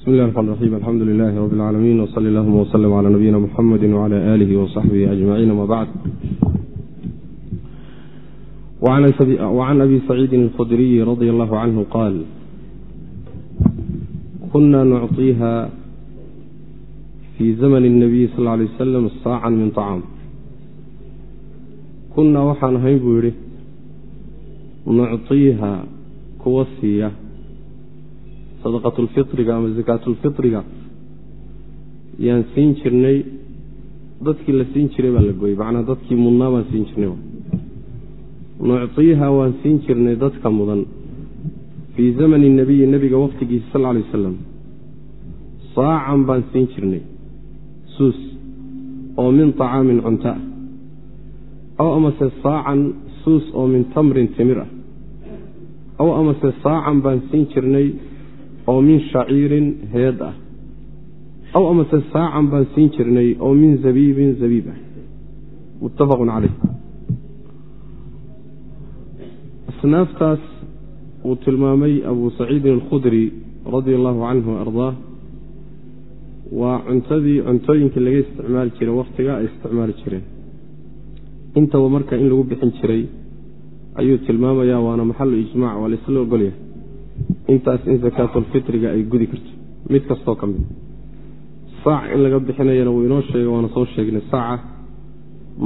bismi llahi raxmaan raxiim alxamdu lilahi rabi اlcaalamiin wsali allahuma wslm cala nabiyina muxamedi wcala alihi wasaxbihi ajmaciin ama bacd wacan abi saciidin alkhudriyi radi allahu canhu qaal kuna nucطiha fi zamn اnabiy sal ly wasalam saacan min طacaam kunaa waxaan ahayn buu yidhi nucطiiha kuwa siiya sadaqatulfitriga ama sakaatulfitriga yaan siin jirnay dadkii la siin jiray baa la gooyey macnaa dadkii mudnaa baan siin jirnay nucطiiha waan siin jirnay dadka mudan. Fii zamani nabiyi nebiga waqtigiisa sal ly wasalam saacan baan siin jirnay. Suus oo min طacaamin cunto ah. Aw amase saacan suus oo min tamrin timir ah. Aw amase saacan baan siin jirnay oo min shaciirin heed ah. Aw amase saacan baan siin jirnay oo min zabiibin zabiib ah. Muttafaqun caleyh asnaaftaas uu tilmaamay abu saciidin alkhudri radia allahu canhu ardaah waa cuntadii cuntooyinkii laga isticmaali jiray wakhtiga ay isticmaali jireen. Intaba marka in lagu bixin jiray ayuu tilmaamayaa waana maxalu ijmac waa laisla ogolyahay intaas in sakaatulfitriga ay gudi karto. Mid kastoo ka mid saac in laga bixinayana wuu inoo sheegay waana soo sheegnay saaca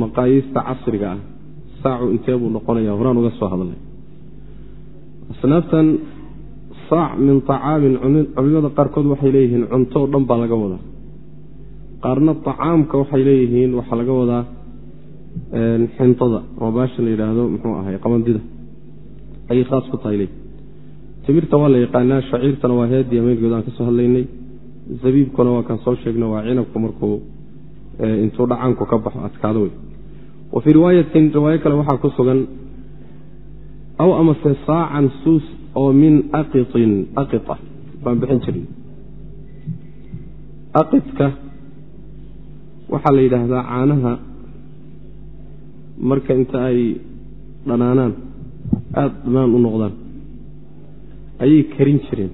maqaayiista casriga ah. Saacu intee buu noqonaya horaan uga soo hadlay asnaaftan saac min طacaamin culimada qaarkood waxay leeyihiin cunto o dhan baa laga wadaa. Qaarna طacaamka waxay leeyihiin waxaa laga wadaa xintada. Ama baasha la yidhaahdo muxuu ahay qabandida ayay khaas ku tahay le timirta waa la yaqaanaa shaciirtana waa heedii ameelgeed aan ka soo hadlaynay. Zabiibkuna waa kaan soo sheegna waa cinabku markuu intuu dhacaanku ka baxo adkaado wey wa fii riwaayatin riwaayo kale waxaa ku sugan aw amase saacan suus oo min aqiin aqia baan bixin jirnay aqidka waxaa la yidhaahdaa caanaha marka inta ay dhanaanaan aada dhanaan u noqdaan ayay karin jireen.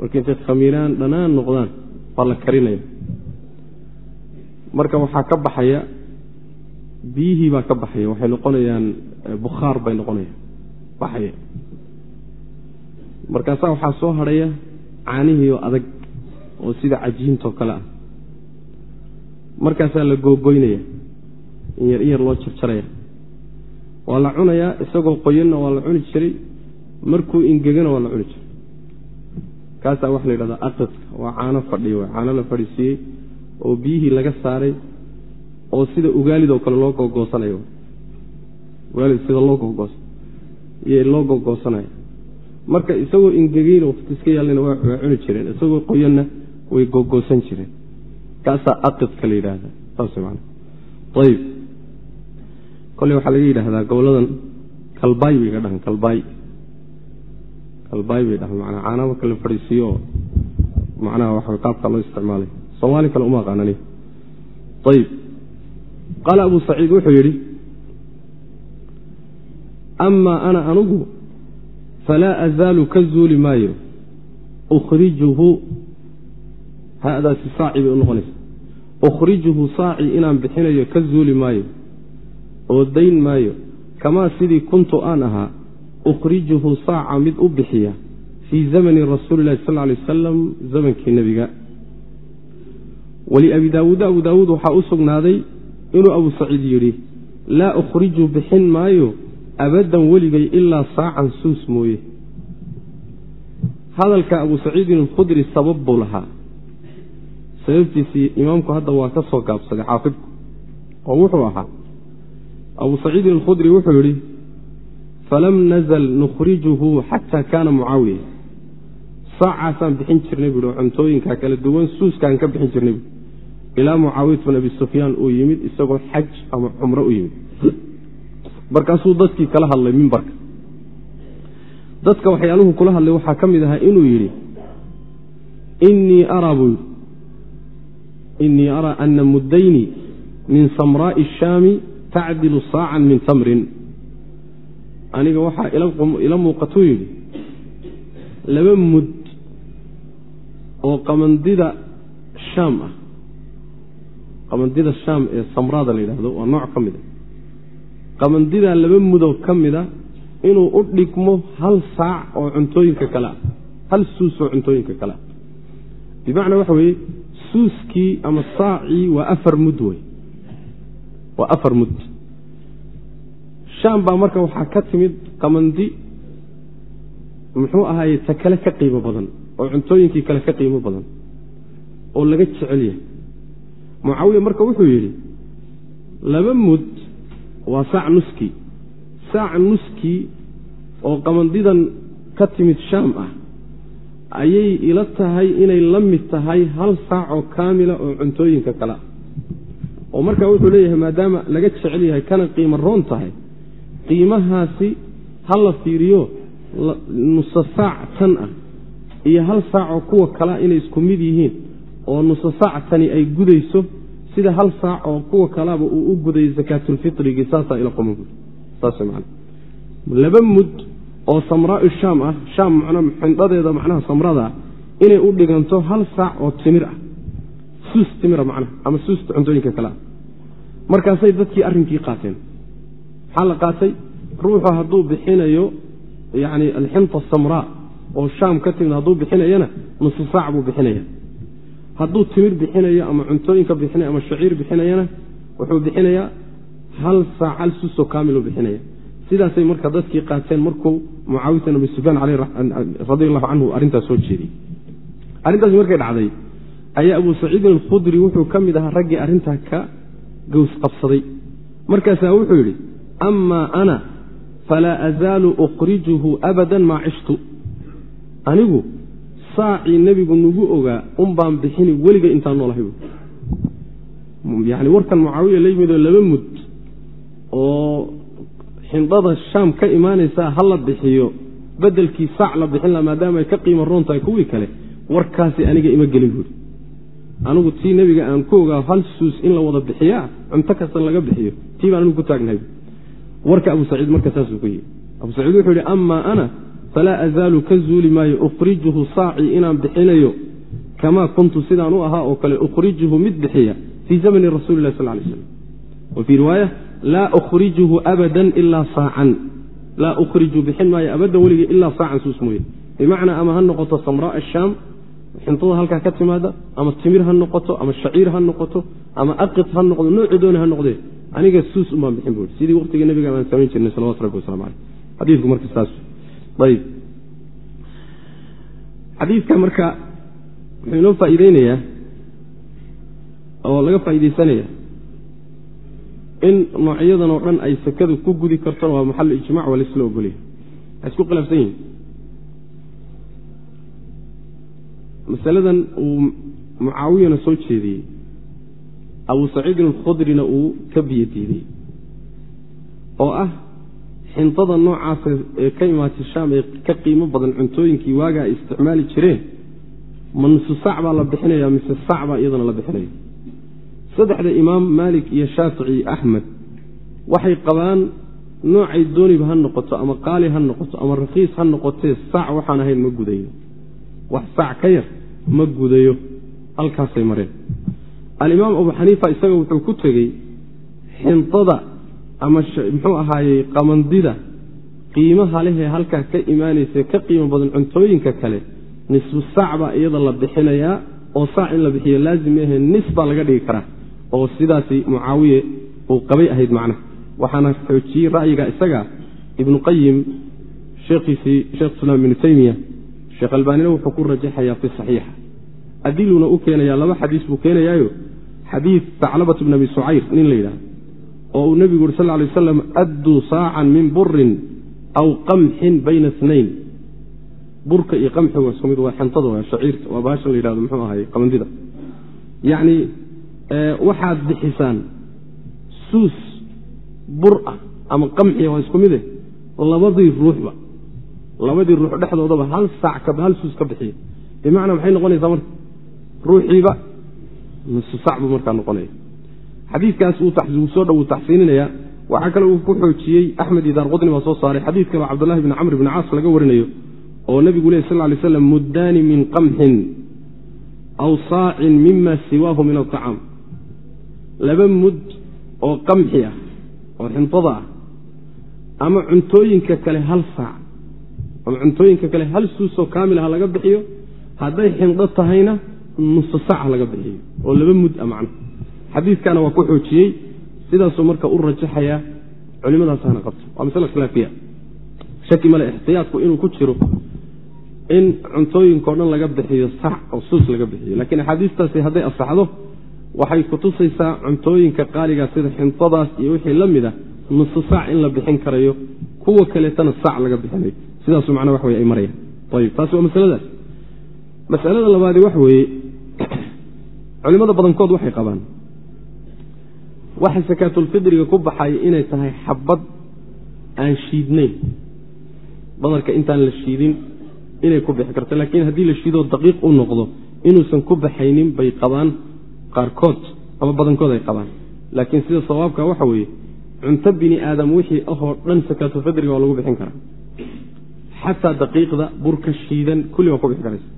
Marka intay khamiiraan dhanaan noqdaan waa la karinaya marka waxaa ka baxaya biyihii baa ka baxaya waxay noqonayaan bukhaar bay noqonayaan. Baxaya. Markaasaa waxaa soo hadhaya caanihii oo adag oo sida cajiintoo kale ah. Markaasaa la googoynaya in yar in yar loo jarjaraya waa la cunayaa isagoo qoyanna waa la cuni jiray markuu ingegana waa la cuni jiray. Kaasaa waxa la yidhahdaa aqidka waa caano fadhiya w caano la fadhiisiiyey oo biyihii laga saaray oo sida ugaalidoo kale loo gogoosanayo ugaalid sida loo gogoos iyo loo gogoosanayo marka isagoo ingegeyna waqti iska yaallayna waa cuni jireen. Isagoo qoyanna way gogoosan jireen. Kaasaa aqidka la yidhaahda saas man ayib kolley waxaa laga yidhaahdaa goboladan kalbaay bay ka dhahan kalbaay kalbaay bay dhahan manaa caana marka la fadhiisiiyo macnaha waxa qaabka loo isticmaalay. Soomaali kale uma aqaanani ayib qaala abu saciid wuxuu yidhi amaa ana anugu falaa azaalu ka zuuli maayo. Ukhrijuhu hadaasi saaci bay u noqonaysa ukhrijuhu saaci inaan bixinayo ka zuuli maayo oo dayn maayo kamaa sidii kuntu aan ahaa ukhrijuhu saaca mid u bixiya fii zamani rasuuli lahi sal lay wasalam zamankii nebiga. Waliabi daawuud abu daawuud waxaa u sugnaaday inuu abu saciid yidhi laa ukhriju bixin maayo abaddan weligay ilaa saacan suus mooye. Hadalka abu saciidin alkhudri sabab buu lahaa. Sababtiisii imaamku hadda waa ka soo gaabsaday xaafidku oo wuxuu ahaa abu saciidin alkhudri wuxuu yidhi falam nazal nukhrijuhu xataa kaana mucaawiya saacaasaan bixin jirnay buui cuntooyinka kala duwan suuskaan ka bixin jirnay bui ilaa mucaawiyat bin abi sufyaan uu yimid isagoo xaj ama cumro u yimid markaasuu dadkii kala hadlay mimbarka dadka waxyaaluhu kula hadlay waxaa ka mid ahaa inuu yidhi inii araa buu yidhi inii araa ana muddayni min samraa'i shaami tacdilu saacan min tamrin aniga waxaa ila muuqatuu yidhi laba mud oo qamandida shaam ah. Qamandida shaam ee samraada la yidhaahdo waa nooc ka mid a qamandida laba mudoo ka mida inuu u dhigmo hal saac oo cuntooyinka kale ah. Hal suus oo cuntooyinka kale ah. Bimacnaa waxa weeye suuskii ama saacii waa afar mud wey waa afar mud shaam baa marka waxaa ka timid qamandi muxuu ahaaye ta kale ka qiimo badan oo cuntooyinkii kale ka qiimo badan oo laga jecel yahay. Mucaawiya marka wuxuu yidhi laba mud waa saac nuskii saac nuskii oo qamandidan ka timid shaam ah ayay ila tahay inay la mid tahay hal saac oo kaamila oo cuntooyinka kale. Oo markaa wuxuu leeyahay maadaama laga jecel yahay kana qiimo roon tahay qiimahaasi ha la fiiriyo nusa saac tan ah iyo hal saacoo kuwa kalea inay isku mid yihiin oo nusa saac tani ay gudayso sida hal saac oo kuwa kalaba uu u gudayo sakaatulfitrigii saasaa ila qoma buui saas man laba mud oo samraau shaam ah shaam man xindhadeeda macnaha samrada ah inay u dhiganto hal saac oo timir ah. Suus timira macnaha ama suusta cuntooyinka kale ah. Markaasay dadkii arrinkii qaateen maxaa la qaatay ruuxu hadduu bixinayo yani alxinta samraa oo shaam ka timid hadduu bixinayana nusu saac buu bixinaya. Hadduu timir bixinayo ama cuntooyinka bixinay ama shaciir bixinayana wuxuu bixinayaa hal saac hal suusoo kaamilu bixinaya. Sidaasay marka dadkii qaateen markuu mucaawiyatan abi sufyaan radi allahu canhu arrintaas soo jeediyey. Arrintaasi markay dhacday ayaa abu saciidin alkhudri wuxuu ka mid ahaa raggii arrintaa ka gows qabsaday markaasaa wuxuu yidhi amaa ana falaa azaalu ukhrijuhu abadan maa cishtu anigu saacii nebigu nagu ogaa un baan bixini weliga intaan noolahay yani warkan mucaawiya la yimidoo laba mud oo xindhada shaam ka imaanaysaa ha la bixiyo bedelkii saac la bixin laha maadaama ay ka qiimo roon tahay kuwii kale warkaasi aniga ima gelin buuri anigu tii nebiga aan ku ogaa hal suus in la wada bixiyaa cunto kasta laga bixiyo tii baan anigu ku taagnahay warka abu saciid marka saasuu ku yihi abu saciid wuxuu yihi amaa ana falaa azaalu ka zuuli maayo ukhrijuhu saacii inaan bixinayo kamaa kuntu sidaan u ahaa oo kale ukhrijuhu mid bixiya fii zamani rasuli lah sal lay slam wa fii riwaaya laa ukhrijuhu abadan ilaa saacan. Laa ukhriju bixin maayo abadan weligay ilaa saacan suus mooye. Bimacnaa ama ha noqoto samraa ashaam xintada halkaa ka timaada ama timir ha noqoto ama shaciir ha noqoto ama aqid ha noqdo nooci dooni ha noqdee aniga suus umaan bixin bu sidii waqtiga nabiga baan samayn jirnay salawatu rabbi waslamu aleyh xadiiku marka saas. Ayb xadiidka marka wuxuu inoo faa'iideynayaa oo laga faa'iideysanaya in noocyadan oo dhan ay sakadu ku gudi kartona waa maxalu ijmac waa laisla ogolyahay waxay isku khilaafsan yihiin masaladan uu mucaawiyana soo jeediyey abu saciidin alkhudrina uu ka biyo diidey oo ah xintada noocaasa ee ka imaatay shaam ee ka qiimo badan cuntooyinkii waagaa ay isticmaali jireen. Ma nusu saac baa la bixinaya mise saac baa iyadana la bixinaya. Saddexda imaam maalik iyo shaafici iyo axmed waxay qabaan noocay dooniba ha noqoto ama qaali ha noqoto ama rakiis ha noqotee saac waxaan ahayn ma gudayo. Wax saac ka yar ma gudayo. Halkaasay mareen alimaam abu xaniifa isaga wuxuu ku tegey xintada ama muxuu ahaayey qamandida qiimaha lehee halkaa ka imaanaysa ka qiimo badan cuntooyinka kale nisfu saac baa iyada la bixinayaa oo saac in la bixiyo laazim maahe nis baa laga dhigi karaa oo sidaasi mucaawiye uu qabay ahayd macnaha. Waxaana xoojiyey ra'yiga isaga ibnu qayim sheekhiisii sheekh islaam ibnu teymiya sheekh albaanina wuxuu ku rajaxayaa fi saxiixa. Adiluna u keenayaa laba xadiis buu keenayaayo xadiid saclabat bn abi sucayr nin la yidhahdo oo uu nebigu uri sal ly waslam adduu saacan min burin aw qamxin bayna snayn burka iyo qamxigu waa isku mid waa xentada waa shaciirta waa baasha la yidhahdo muxuu ahay qamandida. Yacni waxaad bixisaan suus bur ah ama qamxiya waa isku mide labadii ruuxba labadii ruux dhexdoodaba hal saac hal suus ka bixiya. Bimacnaa maxay noqonaysaa marka ruuxiiba nusu sac buu markaa noqonaya. Xadiikaas uu soo dhow taxsiininaya waxaa kale uu ku xoojiyey axmed iyo daarqudni baa soo saaray xadiid kaleo cabdulahi bni camr bni caas laga warinayo oo nebigu leh sal lay slam muddaani min qamxin aw saacin mima siwaahu min alطacaam laba mud oo qamxi ah oo xintada ah ama cuntooyinka kale hal saac ama cuntooyinka kale hal suusoo kaamil ha laga bixiyo hadday xindho tahayna nusu saac ha laga bixiyo oo laba mud a macna. Xadiidkana waa ku xoojiyey sidaasuu marka u rajaxayaa culimadaasana qabto. Waa masle khilaafiya shaki male ixtiyaadku inuu ku jiro in cuntooyinkao dhan laga bixiyo sac oo suus laga bixiyo. Lakiin axaadiistaasi hadday asaxdo waxay kutusaysaa cuntooyinka qaaligaa sida xintadaas iyo wixii la mid a nusu saac in la bixin karayo kuwa kaleetana saac laga bixinayo sidaasu macnaa wax wey ay marayaan. Ayib taasi waa masaladaas. Masalada labaadi wax weeye culimada badankood waxay qabaan. Waxa sakaatulfidriga ku baxay inay tahay xabad aan shiidnayn. Badarka intaan la shiidin inay ku bixi karto laakiin haddii la shiidoo daqiiq u noqdo inuusan ku baxaynin bay qabaan. Qaarkood ama badankood ay qabaan. Laakiin sida sawaabka waxa weeye cunto bini aadam wixii ahoo dhan sakaatulfidriga waa lagu bixin karaa. Xataa daqiiqda burka shiidan kulli waa ku bixi karaysa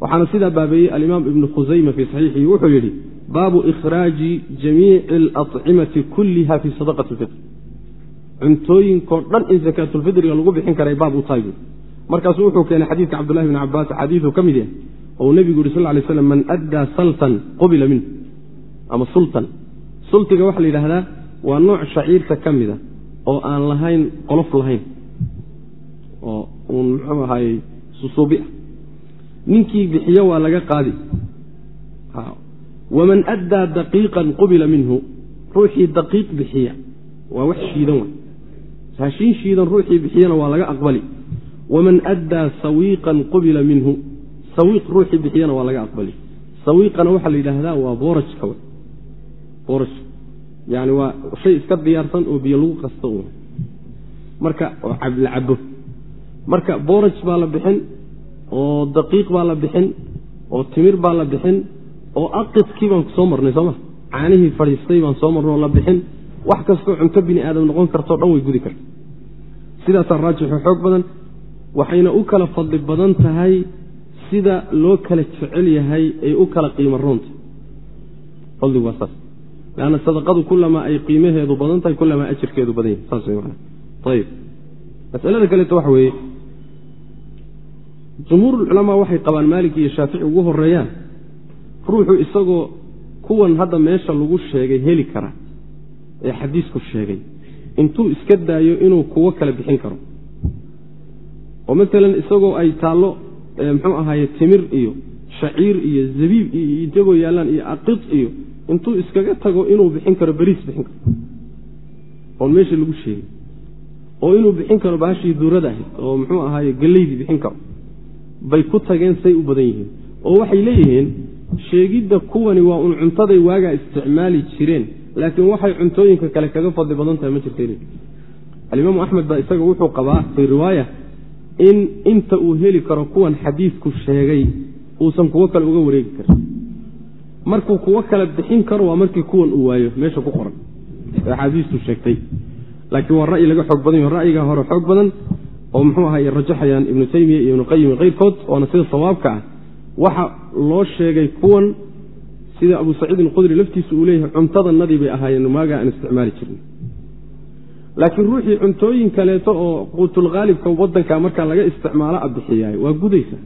waxaana sidaa baabeeyey alimaam ibnu khusayma fii saxiixihi wuxuu yidhi baabu ikhraaji jamiici alacimati kulliha fii sadaqati lfitr cuntooyinkoo dhan in sakaatulfidriga lagu bixin karay baab u tahay buui markaasuu wuxuu keenay xadiidka cabdullahi bni cabaas xadiidu ka mid yahay ou nebigu yuri sal lay slam man addaa saltan qubila minh ama sultan. Sultiga waxaa la yidhaahdaa waa nooc shaciirta ka mida oo aan lahayn qolof lahayn oo uun muxuu ahaayey susuubi ah ninkii bixiyo waa laga qaadi. Waman addaa daqiiqan qubila minhu ruuxii daqiiq bixiya waa wax shiidan wa raashiin shiidan ruuxii bixiyana waa laga aqbali. Waman addaa sawiiqan qubila minhu sawiiq ruuxii bixiyana waa laga aqbali. Sawiiqana waxaa la yidhaahdaa waa boorajka booraj. Yani waa shay iska diyaarsan oo biyo lagu qasto. Marka la cabo marka booraj baa la bixin oo daqiiq baa la bixin oo timir baa la bixin oo aqidkii baan soo marnay sooma caanihii fadhiistay baan soo marnay oo la bixin. Wax kastoo cunto bini aadam noqon kartao dhan way gudi karta. Sidaasaa raajixo xoog badan waxayna u kala fadli badan tahay sida loo kala jecel yahay ay u kala qiimo roontahy fadligu waa saas. Leanna sadaqadu kulamaa ay qiimaheedu badan tahay kulamaa ajirkeedu badan yahay. Saas way maana ayib masalada kaleeto waxa weeye jumhuurulculamaa waxay qabaan maalik iyo shaafici ugu horeeyaan ruuxu isagoo kuwan hadda meesha lagu sheegay heli kara ee xadiisku sheegay. Intuu iska daayo inuu kuwo kale bixin karo. Oo maalan isagoo ay taallo muxuu ahaaye timir iyo shaciir iyo zabiib iyo isagoo yaallaan iyo aqid iyo intuu iskaga tago inuu bixin karo beriis bixin karo. Oon meesha lagu sheegay oo inuu bixin karo baashii duurada ahayd oo muxuu ahaaye geleydii bixin karo bay ku tageen say u badan yihiin. Oo waxay leeyihiin sheegidda kuwani waa uun cuntaday waagaa isticmaali jireen laakiin waxay cuntooyinka kale kaga fadli badan tahay ma jirta alimaamu axmed baa isaga wuxuu qabaa fii riwaaya in inta uu heli karo kuwan xadiidku sheegay uusan kuwo kale uga wareegi karin. Markuu kuwo kale bixin karo waa markii kuwan uu waayo meesha ku qoran. Axaadiistu sheegtay. Laakiin waa ra'yi laga xoog badan yaho ra'yiga hore xoog badan oo muxuu ahaye rajaxayaan ibnu taymiya iyo ibnu qayim keyrkood oona sida sawaabka ah. Waxa loo sheegay kuwan sida abu saciid alkhudri laftiisu uu leeyahay cuntadanadii bay ahaayeen maaga aan isticmaali jirin. Laakiin ruuxii cuntooyin kaleeto oo quutulkhaalibka wadanka markaa laga isticmaalo a bixiyaay waa gudaysa.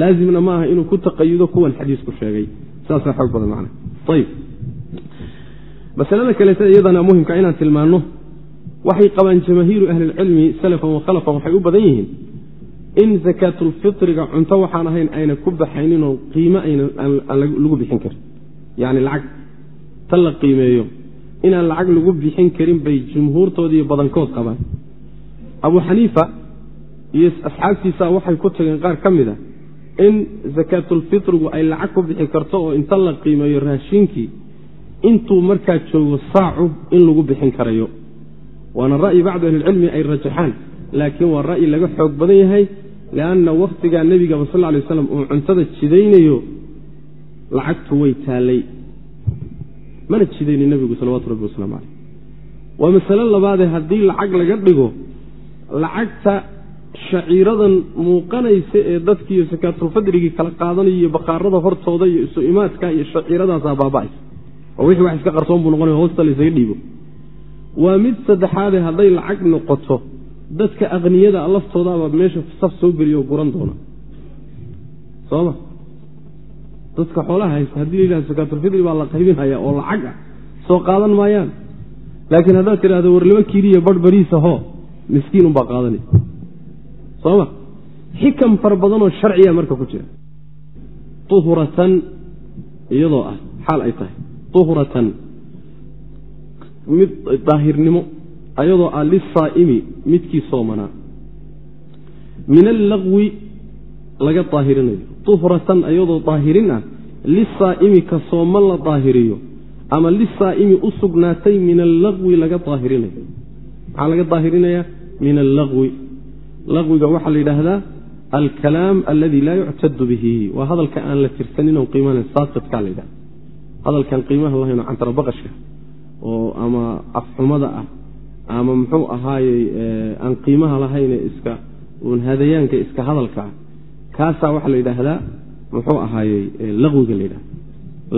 Laazimna ma aha inuu ku taqayudo kuwan xadiisku sheegay. Saasaa xoog badan man ayb masalada kaleeto iyadana muhimka inaan tilmaanno waxay qabaan jamaahiiru ahlilcilmi salafan wa khalafan waxay u badan yihiin. In sakaatulfitriga cunto waxaan ahayn ayna ku baxayninoo qiimo aan lagu bixin karin. Yani lacag ta la qiimeeyo. Inaan lacag lagu bixin karin bay jumhuurtoodii badankood qabaan. Abu xaniifa iyo asxaabtiisa waxay ku tageen qaar ka mid a in sakaatulfitrigu ay lacag ku bixi karto oo inta la qiimeeyo raashinkii intuu markaa joogo saacu in lagu bixin karayo waana ra'yi bacdu ahlilcilmi ay rajaxaan laakiin waa ra'yi laga xoog badan yahay lianna wakhtigaa nebigaba sal lay waslam uu cuntada jidaynayo lacagtu way taallay mana jidayni nebigu salawatu rabbi waslamu caleyh waa masalo labaadee haddii lacag laga dhigo lacagta shaciiradan muuqanaysa ee dadkiiyo sakaatulfadrigii kala qaadanaya iyo baqaarada hortooda iyo isu imaadka iyo shaciiradaasaa baaba'aysa oo wixii wax iska qarsoon buu noqonaya hoosta laysaga dhiibo waa mid saddexaade hadday lacag noqoto dadka aqniyada laftoodaaba meesha saf soo geliyo oo guran doona. Sooma dadka xoolaha haysta haddii la yidhahdo sakaatulfidri baa la qaybinhayaa oo lacag ah soo qaadan maayaan. Laakiin haddaad tidhahdo war laba kiiliya barh bariisa hoo miskiin unbaa qaadanay. Sooma xikam fara badanoo sharciya marka ku jira. Uhuratan iyadoo ah xaal ay tahay. Uhratan mid daahirnimo ayadoo ah lisaa'imi midkii soomanaa min allaqwi laga daahirinayo. Uhratan ayadoo daahirin ah lisaa'imi ka sooman la daahiriyo ama lisaa'imi u sugnaatay min allaqwi laga daahirinayo. Maxaa laga daahirinayaa? Min allaqwi laqwiga waxaa la yidhaahdaa alkalaam aladi laa yuctadu bihi. Waa hadalka aan la tirsanin oo qiimahan saaqidkaa la yidhahda hadalkan qiimaha lahayn cantarabaqashka oo ama afxumada ah ama muxuu ahaayey aan qiimaha lahayne iska uun hadayaanka iska hadalka ah. Kaasaa waxaa la yidhaahdaa muxuu ahaayey laqwiga la yidhahda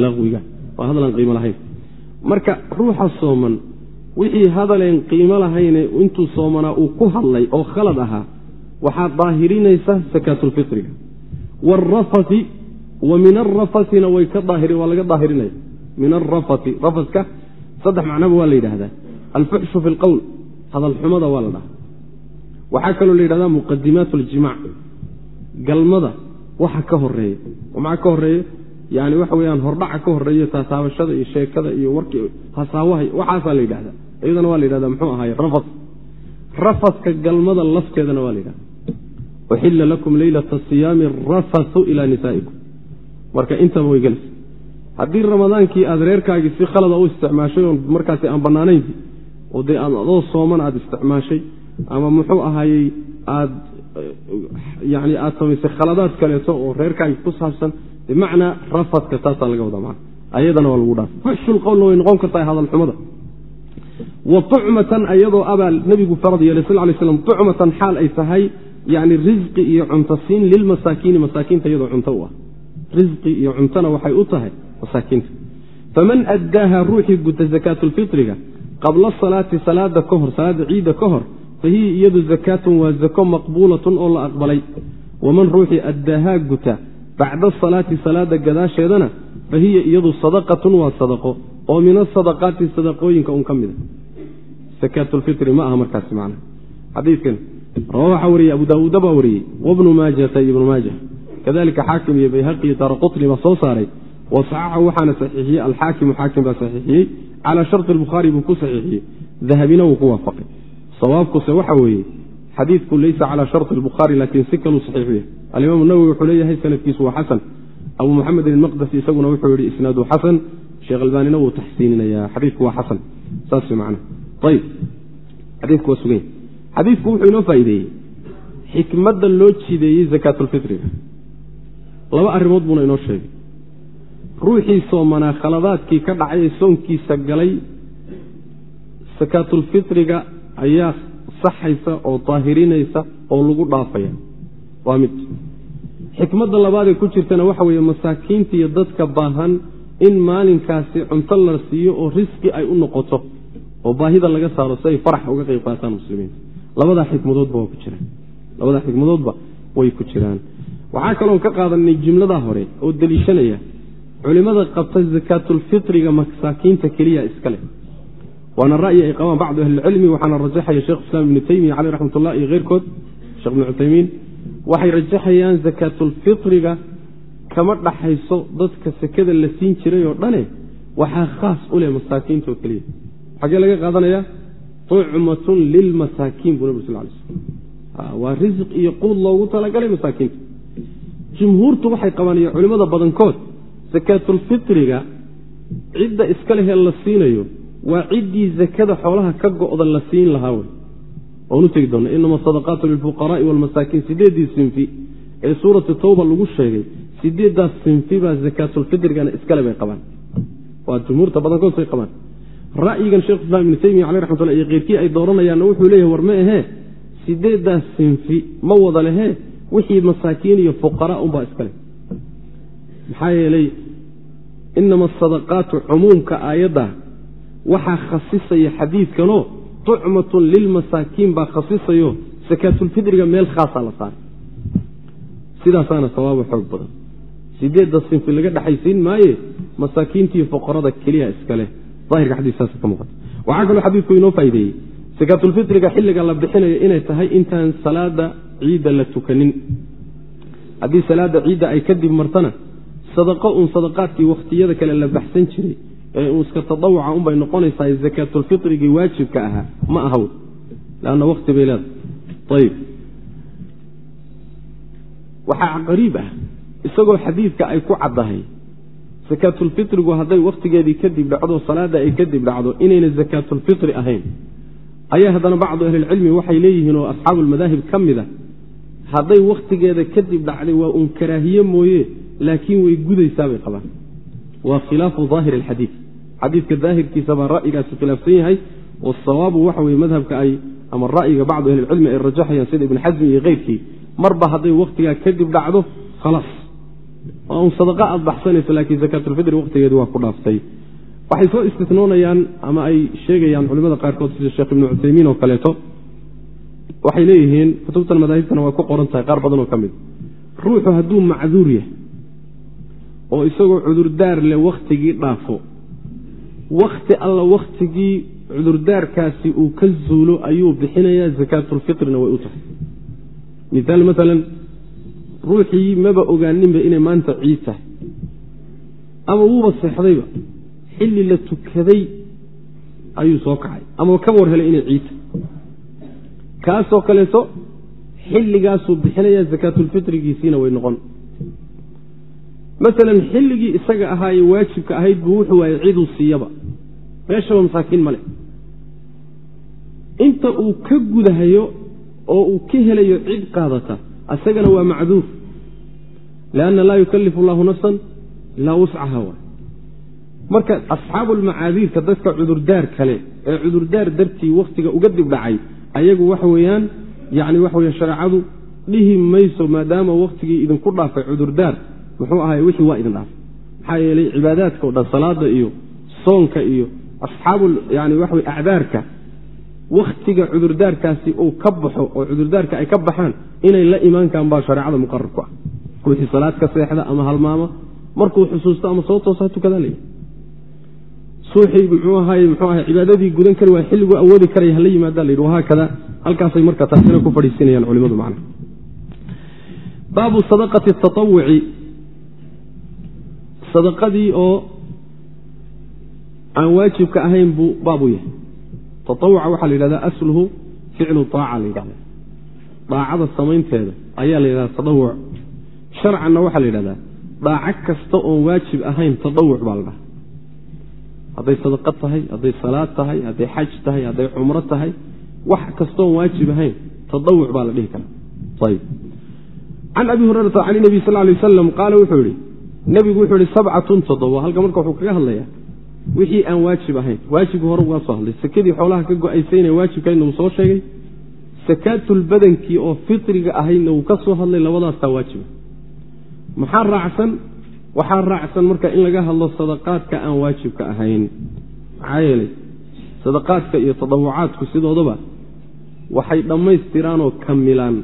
laqwiga. Waa hadal aan qiimo lahayn. Marka ruuxa sooman wixii hadaleen qiimo lahayne intuu soomanaa uu ku hadlay oo khalad ahaa waxaa daahirinaysa sakaatulfitriga waalrafati wa min arafatina way ka daahiri waa laga daahirinaya. Min arafati rafatka saddex macnaba waa la yidhaahdaa. Alfuxshu fi lqowl hadalxumada waa la dhahaa. Waxaa kaloo la yidhahdaa muqadimaat aljimac galmada waxa ka horreeya maxaa ka horreeya yani waxa weyaan hordhaca ka horreeya taasaabashada iyo sheekada iyo warki hasaawaha waxaasaa la yidhahdaa iyadana waa la yidhahda muxuu ahaay rafad rafadka galmada lafteedana waa la yidhahda uxila lakum leylata siyaami rafathu ilaa nisaa'ikum. Marka intaba way gelaysa haddii ramadaankii aada reerkaagii si khalada u isticmaashay oon markaasi aan bannaanaynti oo dee aad adoo sooman aada isticmaashay ama muxuu ahaayey aad yani aada samaysay khaladaad kaleeto oo reerkaagii ku saabsan bimacnaa rafadka taasaa laga wadaa maa ayadana waa lagu dhaaf. Fuxshul qowlna way noqon kartaa hadalxumada wa tucmatan ayadoo abaa nebigu farad yeelay sal lay slam tucmatan xaal ay tahay yani risqi iyo cunto siin lilmasaakiini masaakiinta iyadoo cunto u ah. Risqi iyo cuntona waxay u tahay masaakiinta faman addaaha ruuxii guta zakaatulfitriga qabla salaati salaada ka hor salaada ciidda ka hor fa hiya iyadu zakaatun waa zako maqbuulatun oo la aqbalay waman ruuxii addaahaa guta bacda salaati salaada gadaasheedana fa hiya iyadu sadaqatun waa sadaqo oo min asadaqaati sadaqooyinka un ka mid a ma aha markaasi macna xadiidkan rawa waxaa wariyey abu daawuuda baa wariyey wabnu maajata ibnu maaja kadalika xaakim iyo bayhaqi iyo daaraqutni baa soo saaray wa saxaxahu waxaana saxiixiyey alxaakimu xaakim baa saxiixiyey calaa sharti albukhaari buu ku saxiixiyey dahabina wuu ku waafaqay sawaabkuse waxa weeye xadiidku leysa calaa sharti albukhaari laakiin si kaluu saxiixu yahay alimaam nawowi wuxuu leeyahay sanadkiisu waa xasan abu muxamedin ilmaqdasi isaguna wuxuu yihi isnaadu xasan sheekh albaanina wuu taxsiininayaa xadiidku waa xasan saas man ayb xadiidku waa sugan xadiidku wuxuu inoo faa'iideeyey xikmadda loo jideeyey zakaatulfitriga laba arrimood buuna inoo sheegay ruuxii soomanaa khaladaadkii ka dhacay ee soonkiisa galay sakaatulfitriga ayaa saxaysa oo daahirinaysa oo lagu dhaafaya. Waa mid. Xikmadda labaadee ku jirtana waxa weeye masaakiinta iyo dadka baahan in maalinkaasi cunto la siiyo oo risqi ay u noqoto oo baahida laga saaro si ay farax uga qayb qaataan muslimiinta. Labadaa xikmadoodba waa ku jiraan. Labadaa xikmadoodba way ku jiraan. Waxaa kaloon ka qaadanay jumladaa hore oo deliishanaya culimmada qabta zakaatulfitriga masaakiinta keliya iskale waana ra'yi ay qabaan bacdu ahlicilmi waxaana rajaxaya shekh islaam ibnu teymiya caleyh raxmatullah iyo keyrkood shekh ibnu cuthaymiin waxay rajaxayaan zakaatulfitriga kama dhaxayso dadka sekada la siin jiray oo dhane waxaa khaas u leh masaakiinta oo keliya. Xaggee laga qaadanaya tucmatun lilmasaakiin buu nabig sal lay slm waa risq iyo quud loogu talagalay masaakiinta. Jumhuurtu waxay qabaan iyo culimmada badankood sakaatulfitriga cidda iska lehee la siinayo waa ciddii zakada xoolaha ka go'da la siin lahaa wey. Waan u tegi doona inama sadaqaatu lilfuqaraai walmasaakiin sideeddii sinfi ee suuratu tawba lagu sheegay sideeddaas sinfi baa zakaatulfitrigana iskale bay qabaan. Waa jumhuurta badankood say qabaan. Ra'yigan shekhu islam ibnu teymiya caleh raxmatullah iyo keyrkii ay dooranayaanna wuxuu leeyahay war ma ahee sideeddaas sinfi ma wada lehee wixii masaakiin iyo fuqaraa unbaa iska leh maxaa yeelay inama asadaqaatu cumuumka aayadda waxaa khasisaya xadiidkanoo tucmatun lilmasaakiin baa khasisayo sakaatulfidriga meel khaasaa la saaray. Sidaasaana sawaabo xoog badan. Sideedda sinfi laga dhexaysiin maaye masaakiintiiyo fuqarada keliya iskale ahirka xadiiskaas ka muuqata. Waxaa kaloo xadiidku inoo faa'ideeyey. Sakaatulfitriga xilliga la bixinayo inay tahay intaan salaada ciidda la tukanin. Haddii salaada ciidda ay kadib martana sadaqo uun sadaqaadkii wakhtiyada kale la baxsan jiray ee uun iska tadawuca unbay noqonaysaa sakaatulfitrigii waajibka ahaa ma ahaw lanna wakti bay leedahay. Ayib waxaa qariib ah isagoo xadiidka ay ku caddahay sakaatulfitrigu hadday wakhtigeedii kadib dhacdo salaada ay kadib dhacdo inayna sakaatulfitri ahayn. Ayaa haddana bacdu ahlilcilmi waxay leeyihiin oo asxaabuulmadaahib ka mid a hadday wakhtigeeda kadib dhacday waa uun karaahiye mooye laakiin way gudaysaabay qabaan. Waa khilaafu daahiri alxadiid xadiidka daahirkiisa baa ra'yigaasi khilaafsan yahay wasawaabu waxa weye madhabka ay ama ra'yiga bacdu ahlilcilmi ay rajaxayaan sida ibni xasmi iyo keyrkii marba hadday wakhtigaa kadib dhacdo khalaas waa un sadaqa aad baxsanayso laakiin sakaatulfitri wakhtigeedi waa ku dhaaftay. Waxay soo istinoonayaan ama ay sheegayaan culimada qaarkood sida sheekh ibnu cuthaymiin oo kaleeto. Waxay leeyihiin kutubtan madaahibtana waa ku qoran tahay qaar badan oo ka mid. Ruuxu hadduu macduur yahay oo isagoo cudurdaar leh wakhtigii dhaafo. Wakhti alla wakhtigii cudurdaarkaasi uu ka zuulo ayuu bixinayaa sakaatulfitrina way u tahay. Miaal maalan ruuxii maba ogaaninba inay maanta ciid tahay. Ama wuuba seexdayba xilli la tukaday ayuu soo kacay. Ama ka war helay inay ciid tahay. Kaasoo kaleeto xilligaasuu bixinayaa sakaatulfitrigiisiina way noqon maalan xilligii isaga ahaaye waajibka ahayd buu wuxuu waayay ciduu siiyaba meeshaba masaakiin male inta uu ka gudahayo oo uu ka helayo cid qaadata isagana waa macduur lianna laa yukallifu allahu nafsan ilaa wuscaha waay. Marka asxaabulmacaadiirka dadka cudurdaar kale ee cudurdaar dartii wakhtiga uga dib dhacay ayagu waxa weeyaan yani waxa weya shareecadu dhihi mayso maadaama wakhtigii idinku dhaafay cudurdaar muxuu ahay wixii waa idin dhaafay maxaa yeelay cibaadaadka o dhan salaada iyo soonka iyo asxaabu yani waxa wey acdaarka wakhtiga cudurdaarkaasi uu ka baxo oo cudurdaarka ay ka baxaan inay la imaankaan baa shareecada muqarar ku ah. Ruuxii salaad ka seexda ama halmaama markuu xusuusto ama soo toosa tukadaa la suuxii muxuu ahaay muxuu ahay cibaadadii gudan kari waay xilliguu awoodi karaya hala yimaadaa la yidhi wahaakada halkaasay marka taasina ku fadhiisinayaan culimadu macna. Baabu sadaqati taawuci sadaqadii oo aan waajibka ahayn buu baabuu yahay. Taawuca waxaa la yidhahdaa asluhu ficlu aaca la yidhahda daacada samaynteeda ayaa la yidhahda tadawuc. Sharcanna waxaa la yidhahdaa daaco kasta oon waajib ahayn tadawuc baa la dhaha hadday sadaqo tahay hadday salaad tahay hadday xaj tahay hadday cumro tahay wax kastoon waajib ahayn tadawuc baa la dhihi karaa. Ayb can abi hurayrata can nabi sal lay wasalam qaala wuxuu yihi nebigu wuxuu yihi sabcatun toddoba halka marka wuxuu kaga hadlayaa wixii aan waajib ahayn. Waajibka hore ugaa soo hadlay. Sakadii xoolaha ka go'aysaynee waajibkaydna uu soo sheegay sakaatulbadankii oo fitriga ahaydna uu ka soo hadlay labadaasaa waajiba maxaa raacsan? Waxaa raacsan marka in laga hadlo sadaqaadka aan waajibka ahayn. Maxaa yeelay sadaqaadka iyo tadawucaadku sidoodaba waxay dhammaystiraanoo kamilaan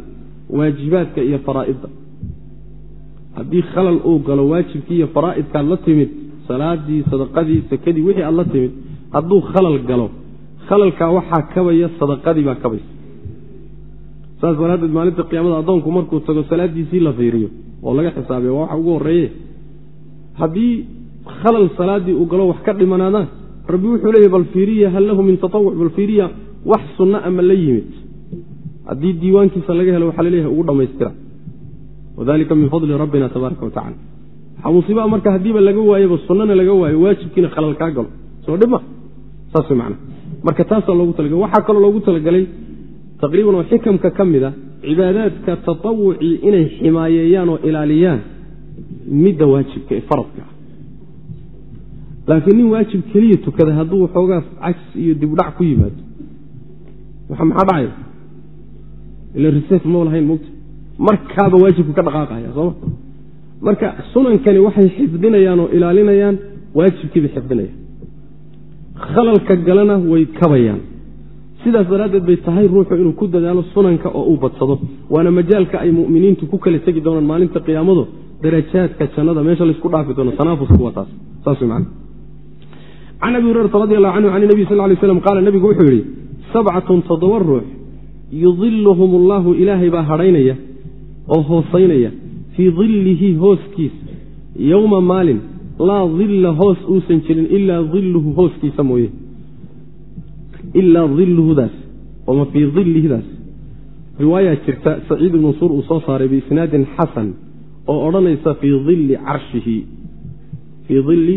waajibaadka iyo faraa'idda haddii khalal uu galo waajibkii iyo faraa'idkaad la timid salaadii sadaqadii sakadii wixii aad la timid hadduu khalal galo khalalkaa waxaa kabaya sadaqadii baa kabaysa. Saas daraaddeed maalinta qiyaamada addoonku markuu tago salaadiisii la fiiriyo oo laga xisaabiyo waa waxa ugu horreeye haddii khalal salaaddii uu galo wax ka dhimanaadaan rabbi wuxuu leeyahy bal fiiriya hal lahu min tatawuc bal fiiriya wax sunno ama la yimid? Haddii diiwaankiisa laga helo waxaa la leeyahay ugu dhammaystira wadalika min fadli rabbina tabaaraka watacala waxaa musiibaa marka haddiiba laga waayaba sunnana laga waayo waajibkiina khalal kaa galo. Soo dhib ma saas way macana marka taasaa loogu talagalay. Waxaa kaloo loogu talagalay taqriiban oo xikamka ka mid a cibaadaadka tatawucii inay ximaayeeyaan oo ilaaliyaan midda waajibka ee faradka. Ah laakiin nin waajib keliya tukada hadduu waxoogaa cajs iyo dibdhac ku yimaado maxaa dhacaya? Ila reserve ma lahayn mogta markaaba waajibku ka dhaqaaqaya sooma marka sunankani waxay xifdinayaan oo ilaalinayaan waajibkiibay xifdinayaan. Khalalka galana way kabayaan. Sidaas daraaddeed bay tahay ruuxu inuu ku dadaalo sunanka oo uu badsado. Waana majaalka ay muminiintu ku kala tegi doonaan maalinta qiyaamado darajaadka jannada meesha laysku dhaafi doono tanaafusku waa taas saas man can abi hurayrata radi allahu canhu can nabiy sal lay slam qaala nebigu wuxuu yidhi sabcatun toddoba ruux yudiluhum allahu ilaahay baa hadhaynaya oo hoosaynaya fii dillihi hooskiisa yowma maalin laa dilla hoos uusan jirin ilaa dilluhu hooskiisa mooye. Ilaa dilluhudaas oma fii dillihidaas riwaayaa jirta saciid mansuur uu soo saaray biisnaadin xasan oo odhanaysa fii dilli carshihi. Fii dilli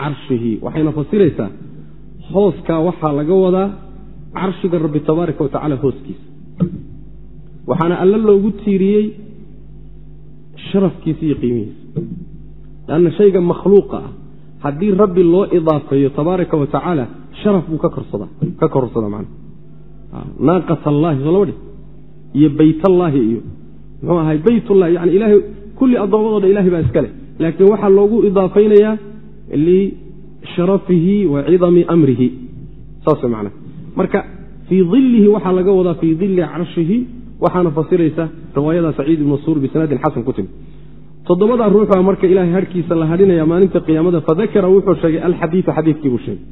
carshihi. Waxayna fasiraysaa hooskaa waxaa laga wadaa carshiga rabbi tabaaraka wa tacaala hooskiisa waxaana alla loogu tiiriyey sharafkiisa iyo qiimihiisa. Lanna shayga makhluuqa ah haddii rabbi loo idaafeeyo tabaaraka wa tacaala sharaf buu ka kororsadaa man naaqat allaahi soo lama dhih iyo baytallaahi iyo muxuu ahay baytullahi yani ilahay kulli addoommadoo dhan ilahay baa iska leh. Laakiin waxaa loogu idaafaynayaa lisharafihi wa cidami amrihi. Saas man marka fii dillihi waxaa laga wadaa fii dilli carshihi waxaana fasiraysa riwaayada saciid ibn suur bisnaadin xasan ku timi. Toddobadaa ruuxaa marka ilahay harhkiisa la hadhinaya maalinta qiyaamada fadakara wuxuu sheegay alxadiia xadiikiibuu sheegay.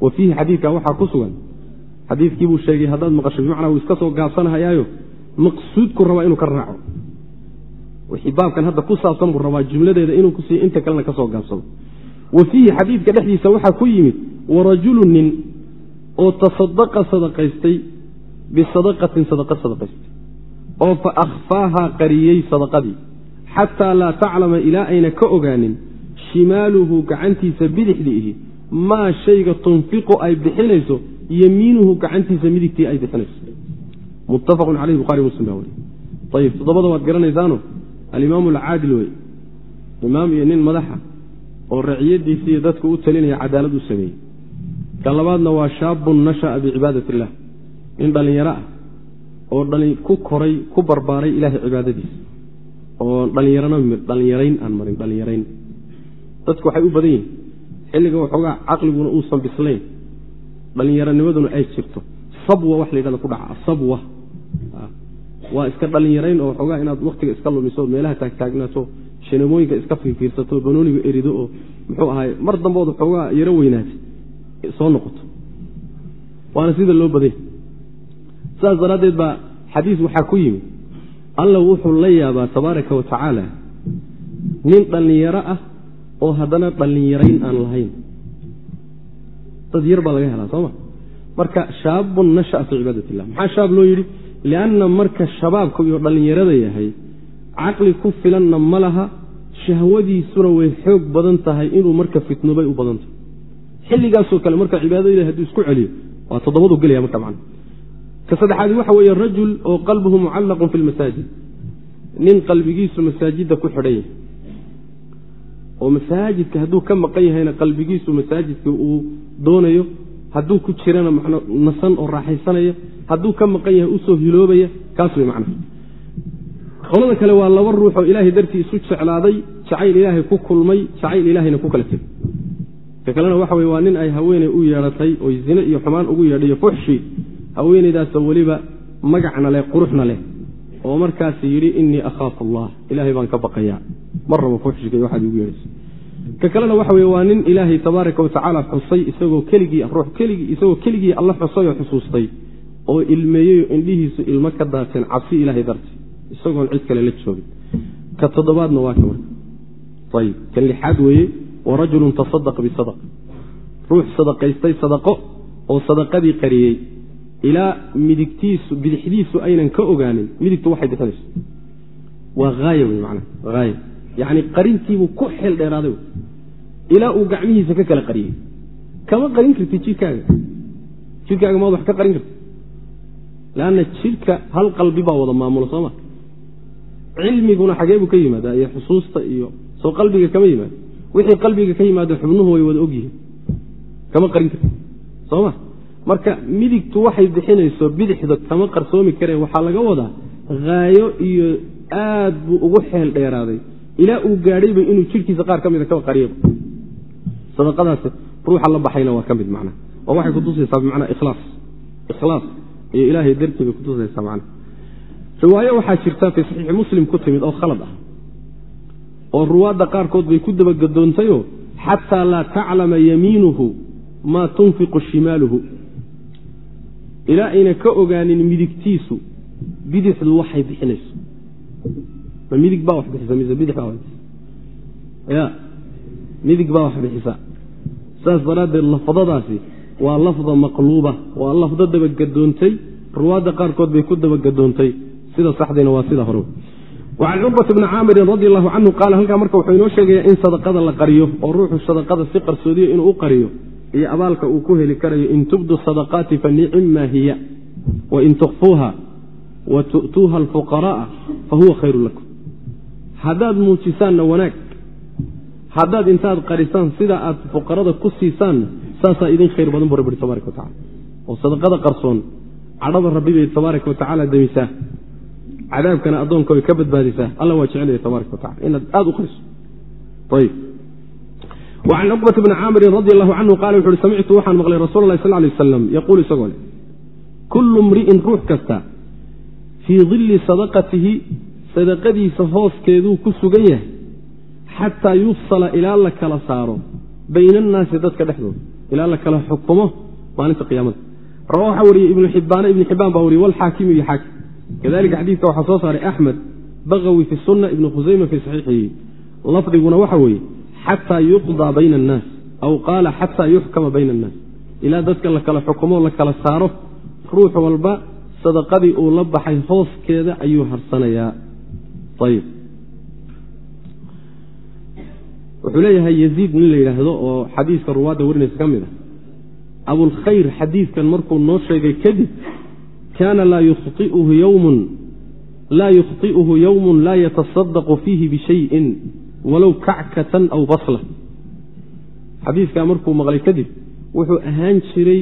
Wa fiihi xadiidka waxaa ku sugan xadiidkiibuu sheegay haddaad maqasho bimacnaa wuu iska soo gaabsanahayaayo maqsuudku rabaa inuu ka raaco. Wixii baabkan hadda ku saabsan buu rabaa jumladeeda inuu ku siiyo inta kalena ka gaabsado wa fiihi xadiidka dhexdiisa waxaa ku yimid warajulu nin oo tasadaqa sadaqaystay bisadaqatin sadaqa sadaqaystay oo fa akhfaahaa qariyey sadaqadii. Xataa laa taclama ilaa ayna ka ogaanin shimaaluhu gacantiisa bidixdii ihi maa shayga tunfiqu ay bixinayso yemiinuhu gacantiisa midigtii ay bixinayso. Muttafaqun caleyh buhari muslim baa wariy ayib toddobada waad garanaysaano alimaamu alcaadil wey imaam iyo nin madaxa oo raciyadiisi iyo dadka u talinaya cadaalad u sameeyey. Ka labaadna waa shaabun nasha'a bicibaadat illah nin dhallinyaro ah oo ku koray ku barbaaray ilahay cibaadadiisa oo dhalinyarayn aan marin dhalinyarayn dadku waxay u badan yihiin xilliga waxoogaa caqliguna uusan bislayn dhallinyaranimaduna ay jirto. Sabwa wax la yidhahda ku dhaca sabwa. Waa iska dhalinyarayn oo waxoogaa inaad waktiga iska lumiso meelaha taagtaagnaato shanamooyinka iska fiirfiirsato banooniga erido oo muxuu ahaay mar dambood waxoogaa yaro weynaata soo noqoto. Waana sida loo badanya saas daraaddeed baa xadiis waxaa ku yimi alla wuxuu la yaabaa tabaaraka wa tacaala nin dhallinyaro ah oo haddana dhallinyarayn aan lahayn. Dad yar baa laga helaa sooma marka shaabun nasha'a fii cibaadat maxaa shaab loo yidhi? Lianna marka shabaabku iyo dhallinyarada yahay caqli ku filanna ma laha shahwadiisuna way xoog badan tahay inuu marka fitnobay u badan tahay. Xilligaasoo kale marka cibaadada hadduu isku celiyo waa toddobadu gelaya marka macna ka saddexaadi waxa weeye rajul oo qalbuhu mucallaqun fi lmasaajid nin qalbigiisu masaajidda ku xidhan yahay oo masaajidka hadduu ka maqan yahayna qalbigiisu masaajidka uu doonayo hadduu ku jirana man nasan oo raaxaysanaya hadduu ka maqan yahay u soo hiloobaya kaas wey macna qolada kale waa laba ruux oo ilaahay dartii isu jeclaaday jacayl ilaahay ku kulmay jacayl ilaahayna ku kala tegay. Ka kalena waxa weye waa nin ay haweeney u yeedhatay oy zine iyo xumaan ugu yeedhayo fuxshi haweeneydaasoo weliba magacna leh quruxna leh oo markaas yidhi innii akhaafu allah. Ilaahay baan ka baqayaa. Mar raba fuxshiga iyo waxaad igu yeedhaysa. Ka kalena waxa weye waa nin ilaahay tabaaraka watacaala xusay isagoo keligii ruux keligii isagoo keligii alla xusay oo xusuustay oo ilmeeyey indhihiisu ilmo ka daateen cabsi ilaahay darti isagoon cid kale la joogin. Ka toddobaadna waa ka marka ayib kan lixaad weeye warajulun tasadaqa bisadaqa ruux sadaqaystay sadaqo oo sadaqadii qariyey ilaa midigtiisu bidixdiisu aynan ka ogaanin midigtu waxay bixinayso. Waa haaya wey manaa haaya yacni qarintiibuu ku xeel dheeraaday ilaa uu gacmihiisa ka kala qariyey. Kama qarin karti jidhkaaga jidhkaaga maad wax ka qarin karti. Leanna jidhka hal qalbi baa wada maamula sooma cilmiguna xagee buu ka yimaadaa iyo xusuusta iyo soo qalbiga kama yimaado. Wixii qalbiga ka yimaado xubnuhu way wada ogyihiin. Kama qarin karti. Sooma marka midigtu waxay bixinayso bidixda kama qarsoomi kareen. Waxaa laga wadaa haayo iyo aad buu ugu xeel dheeraaday. Ilaa uu gaadhayba inuu jidhkiisa qaar ka mida kaba qariyaba sadaqadaas ruuxa la baxayna waa ka mid macnaha oo waxay kutusaysaa bimacnaa ikhlaas. Ikhlaas iyo ilaahay dartii bay kutusaysaa macnaha riwaayo waxaa jirta fii saxiixi muslim ku timid oo khalad ah. Oo ruwaadda qaarkood bay ku dabagadoontayoo xataa laa taclama yamiinuhu maa tunfiqu shimaaluhu ilaa ayna ka ogaanin midigtiisu bidixdu waxay bixinayso. Ma midig baa wax bixisa mise bidix baa wax bixisa? Ya midig baa wax bixisa. Saas daraaddeed lafdadaasi waa lafda maqluuba waa lafdo dabagadoontay ruwaadda qaarkood bay ku dabagadoontay sida saxdiina waa sida hore. Wacan cuqbata bni caamirin radi allahu canhu qaala halkaa marka wuxuu inoo sheegaya in sadaqada la qariyo oo ruuxu sadaqada si qarsoodiyo inuu u qariyo iyo abaalka uu ku heli karayo in tubdu sadaqaati fa nicimmaa hiya wain tukfuuha wa tu'tuuha alfuqara'a fa huwa khayru lakum. Haddaad muujisaanna wanaag haddaad intaad qarisaan sidaa aad fuqarada ku siisaanna saasaa idin khayr badan bu rabbi tabaaraka wa tacala oo sadaqada qarsoon cadhada rabbi bay tabaaraka wa tacaala demisaa cadaabkana addoonka way ka badbaadisaa. Alla waa jecelaya tabaaraka wa tacala inaad aada u qariso. Ayb wacan cuqbata bni caamirin radi allahu canhu qala wuxu uhi samictu waxaan maqlay rasuula allahi sal lay waslam yaquul isagoo leh kullu mri'in ruux kasta fii dilli sadaqatihi sadaqadiisa hooskeeduu ku sugan yahay xataa yufsala ilaa la kala saaro bayna annaasi dadka dhexdooda ilaa la kala xukumo maalinta qiyaamada rawa waxaa wariyey ibnu xibbaana ibni xibbaan baa wariyey walxaakimu iyo xaakim kadalika xadiidka waxaa soo saaray axmed bagawi fi sunna ibnu khusayma fii saxiixihi lafdiguna waxa weeye xataa yuqdaa bayna annaas aw qaala xataa yuxkama bayna annaas ilaa dadka la kala xukumo la kala saaro ruux walba sadaqadii uu la baxay hooskeeda ayuu harsanayaa ayib wuxuu leeyahay yaziid nin la yidhaahdo oo xadiiska ruwaadda warinaysa ka mid ah abulkhayr xadiidkan markuu noo sheegay kadib kaana laa yukhtiuhu yowmun laa yukhطi'uhu yowmun laa yatasadaqu fiihi bishayin walow kackatan aw basla. Xadiidkaa markuu maqlay kadib wuxuu ahaan jiray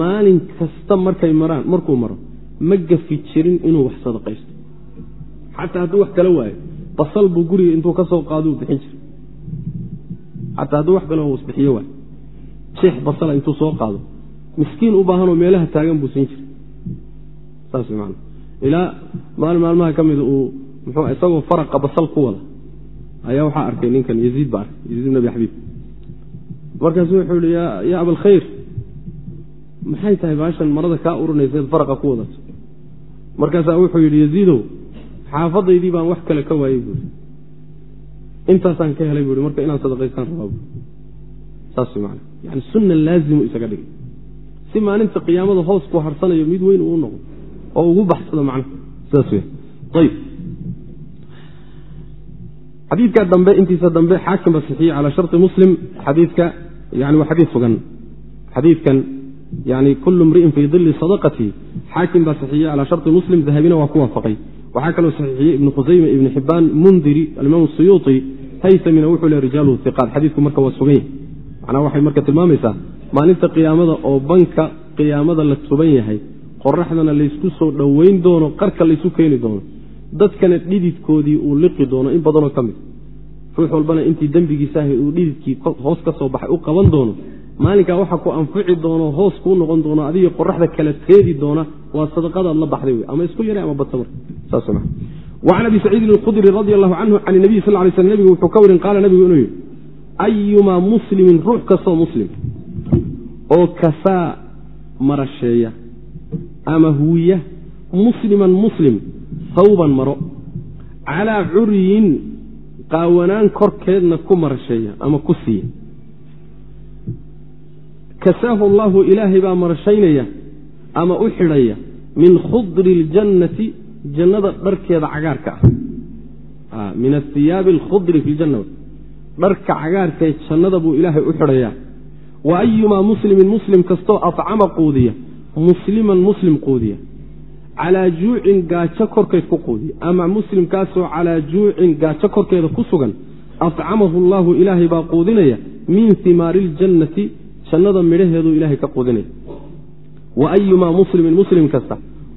maalin kasta markay maraan markuu maro ma gafi jirin inuu wax sadaqaysto. Xataa hadduu wax kala waayo basal buu guriga intuu ka soo qaaduu bixin jiray. Xataa hadduu wax kale wasbixiyo waay jeex basala intuu soo qaado miskiin u baahanoo meelaha taagan buu siin jiray. Saas man ilaa maalin maalmaha ka mida uu muxuu isagoo faraqa basal ku wada ayaa waxaa arkay ninkan yaziid ba arkay yaziid bin abi xabiib markaasu wuxuu yihi yaa abalkhayr maxay tahay baashan marada kaa urinaysaed faraqa ku wadato? Markaasaa wuxuu yidhi yaziidow xaafadaydii baan wax kale ka waayey buui intaasaan ka helay buui marka inaan sadaqaystaan rabaa bu saas man yani sunna laazimu isaga dhigay. Si maalinta qiyaamada hoos ku harsanayo mid weyn uu noqdo oo ugu baxsado macnaha sidaas w ayb xadiidka dambe intiisa dambe xaakim ba sixiyey calaa shari muslim xadiidka yani waa xadiid sugan. Xadiidkan yani kulu mri'in fii dili sadaqati xaakim baa saxiixiyey calaa shari muslim dahabina waa ku waafaqay. Waxaa kaloo saxiixiyey ibnu khusayme ibni xibaan mundiri alimaam suyuuطi haysamina wuxuu le rijaaluhu iqaat xadiidku marka waa sugan yahay macnaha waxay marka tilmaamaysaa maalinta qiyaamada oo banka qiyaamada la tuban yahay qoraxdana laysku soo dhoweyn doono qarka laysu keeni doono dadkana dhididkoodii uu liqi doono in badanoo ka mid. Ruux walbana intii dembigiisaahay uu dhididkii hoos ka soo baxay u qaban doono. Maalinkaa waxa ku anfici doono hoos kuu noqon doono adigii qoraxda kala teedi doona waa sadaqadaad la baxday wey ama isku yara ama badsa marka wacan abi saciidin alkhudri radi allahu canhu can nabiy sal lay sl nebigu wuxuu ka warin qaala nebigu inuu yidhi ayumaa muslimin ruux kastoo muslim oo kasaa marasheeya ama huwiya musliman muslim hawban maro. Calaa curyin qaawanaan korkeedna ku marasheeya ama ku siiya. Kasaahu allahu ilaahay baa marashaynaya ama u xidhaya min khudri اljannati jannada dharkeeda cagaarka ah. Min ahiyaabi alkhudri fi ljanna dharka cagaarkae jannada buu ilaahay u xidhayaa wa ayumaa muslimin muslim kastoo acama quudiya musliman muslim quudiya calaa juucin gaajo korkeed ku quudiya ama muslimkaasoo calaa juucin gaajo korkeeda ku sugan acamahu allahu ilaahay baa quudinaya min himaari iljannati jannada midhaheeduu ilaahay ka quudinaya wa ayumaa muslimin muslim kasta